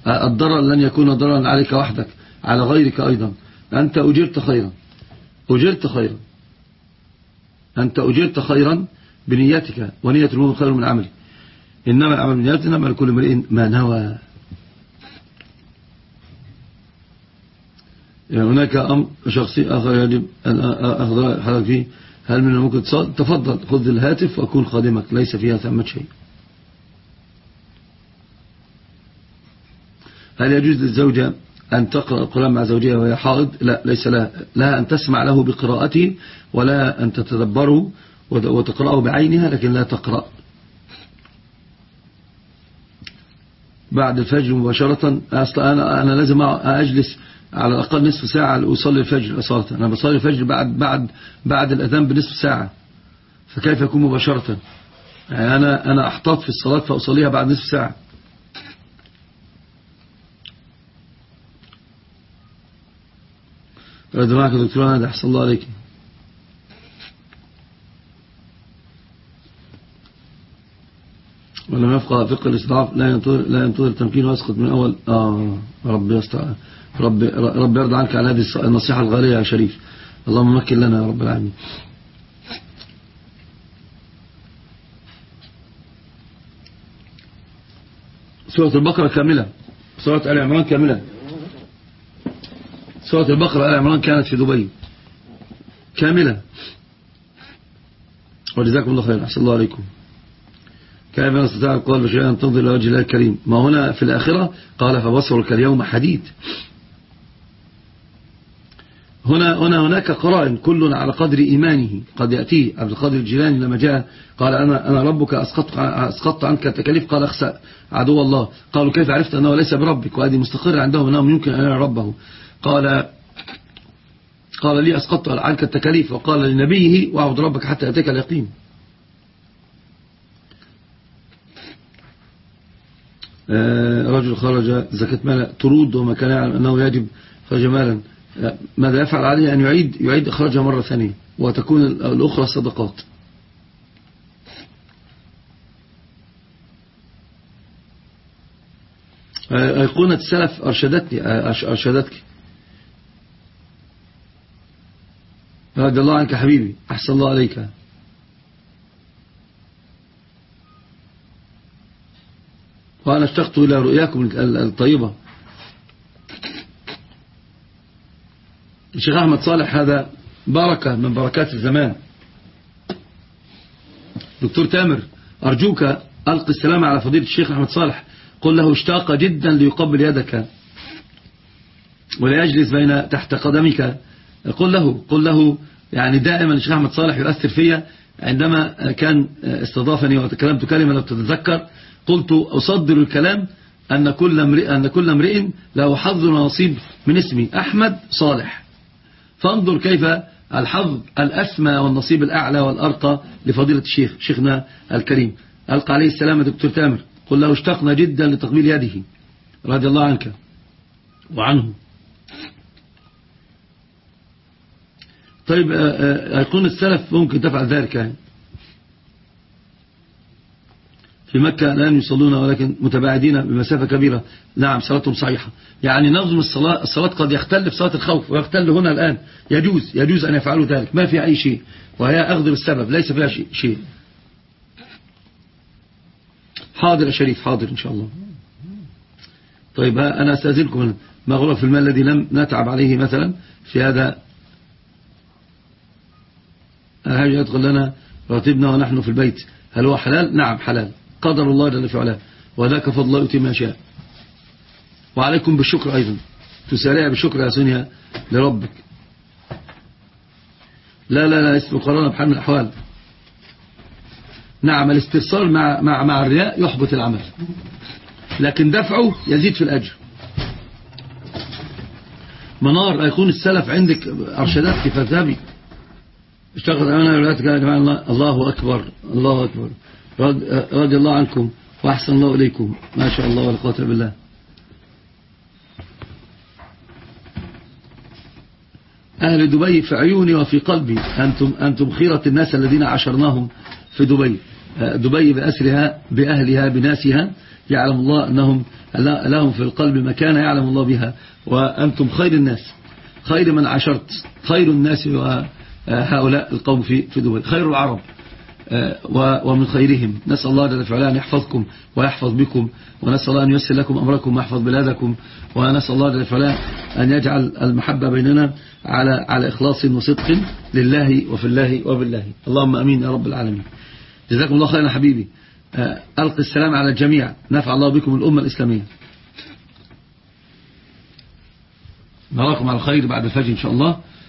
لا الضرر لن يكون ضررا عليك وحدك على غيرك أيضا. أنت أجرت خيرا أجرت خيرا. أنت أجرت خيرا بنيتك ونية المؤمن خير من عمله إنما العمل نيته إنما لكل امرئ ما نوى. يعني هناك أمر شخصي آخر يجب أن أخذ حضرتك فيه. هل من الممكن؟ تفضل خذ الهاتف وأكون خادمك ليس فيها ثمة شيء. هل يجوز للزوجة أن تقرأ القرآن مع زوجها وهي حائض؟ لا ليس لها لها أن تسمع له بقراءته ولا أن تتدبره وتقرأه بعينها لكن لا تقرأ. بعد الفجر مباشرة أصلا أنا, أنا لازم أجلس على الأقل نصف ساعة لأصلي الفجر أصالة أنا بصلي الفجر بعد بعد بعد الأذان بنصف ساعة. فكيف يكون مباشرة؟ يعني أنا أنا أحتاط في الصلاة فأصليها بعد نصف ساعة. معك دكتور أنا أحسن الله عليك. ولم يفقه فقه الاستضعاف لا ينتظر لا ينتظر التمكين ويسقط من أول. آه رب يستع رب رب يرضى عنك على هذه النصيحة الغالية يا شريف. اللهم مكن لنا يا رب العالمين. سورة البقرة كاملة. سورة آل عمران كاملة. سورة البقرة آل عمران كانت في دبي. كاملة. وجزاكم الله خير أحسن الله عليكم. كيف نستطيع القول بشيء أن تنظر إلى وجه الله الكريم؟ ما هنا في الآخرة قال فبصرك اليوم حديد. هنا هنا هناك قرائن كل على قدر إيمانه. قد يأتيه عبد القادر الجيلاني لما جاء قال أنا أنا ربك أسقطت أسقطت عنك التكاليف. قال أخسأ عدو الله. قالوا كيف عرفت أنه ليس بربك؟ وهذه مستقرة عندهم أنهم يمكن أن يرى ربه. قال قال لي أسقطت عنك التكاليف وقال لنبيه واعبد ربك حتى يأتيك اليقين. آه، رجل خرج زكاة مال ترود وما كان يعلم أنه يجب خرج مالا. آه، ماذا يفعل عليه؟ أن يعيد يعيد إخراجها مرة ثانية وتكون الأخرى صدقات آه، أيقونة السلف أرشدتني أرشدتك. رضي الله عنك حبيبي. أحسن الله عليك. وأنا اشتقت إلى رؤياكم الطيبة. الشيخ أحمد صالح هذا بركة من بركات الزمان. دكتور تامر أرجوك ألقي السلام على فضيلة الشيخ أحمد صالح. قل له اشتاق جدا ليقبل يدك. ولا يجلس بين تحت قدمك. قل له قل له يعني دائما الشيخ أحمد صالح يؤثر فيا عندما كان استضافني وتكلمت كلمة لو تتذكر قلت أصدر الكلام أن كل امرئ, أن كل امرئ له حظ ونصيب من اسمي أحمد صالح. فانظر كيف الحظ الأسمى والنصيب الأعلى والأرقى لفضيلة الشيخ شيخنا الكريم. ألقى عليه السلام دكتور تامر. قل له اشتقنا جدا لتقبيل يده. رضي الله عنك. وعنه. طيب آه، آه، يكون السلف ممكن تفعل ذلك يعني. في مكة الآن يصلون ولكن متباعدين بمسافة كبيرة. نعم صلاتهم صحيحة. يعني نظم الصلاة, الصلاة قد يختل في صلاة الخوف ويختل هنا الآن. يجوز يجوز أن يفعلوا ذلك. ما في أي شيء. وهي أخذ بالسبب ليس فيها شيء حاضر يا شريف حاضر إن شاء الله. طيب أنا أستأذنكم. ما في المال الذي لم نتعب عليه مثلا في هذا هل يدخل لنا راتبنا ونحن في البيت. هل هو حلال؟ نعم حلال. قدر الله جل في علاه وذاك فضل الله يؤتي ما شاء. وعليكم بالشكر أيضا. تسارع بالشكر يا سنيا لربك. لا لا لا اسم قرانا بحال من الأحوال. نعم الاسترسال مع, مع, مع الرياء يحبط العمل. لكن دفعه يزيد في الأجر. منار يكون السلف عندك أرشداتك فذهبي أنا أولادك يا جماعة الله, الله أكبر. الله أكبر. رضي الله عنكم وأحسن الله إليكم. ما شاء الله ولا قوة بالله. أهل دبي في عيوني وفي قلبي. أنتم, أنتم خيرة الناس الذين عشرناهم في دبي. دبي بأسرها بأهلها بناسها. يعلم الله أنهم لهم في القلب مكان يعلم الله بها. وأنتم خير الناس. خير من عشرت خير الناس وهؤلاء القوم في في دبي خير العرب ومن خيرهم. نسأل الله جل وعلا أن يحفظكم ويحفظ بكم ونسأل الله أن ييسر لكم أمركم ويحفظ بلادكم ونسأل الله جل وعلا أن يجعل المحبة بيننا على على إخلاص وصدق لله وفي الله وبالله. اللهم أمين يا رب العالمين. جزاكم الله خيرا حبيبي. آه، ألقي السلام على الجميع. نفع الله بكم الأمة الإسلامية. نراكم على خير بعد الفجر إن شاء الله.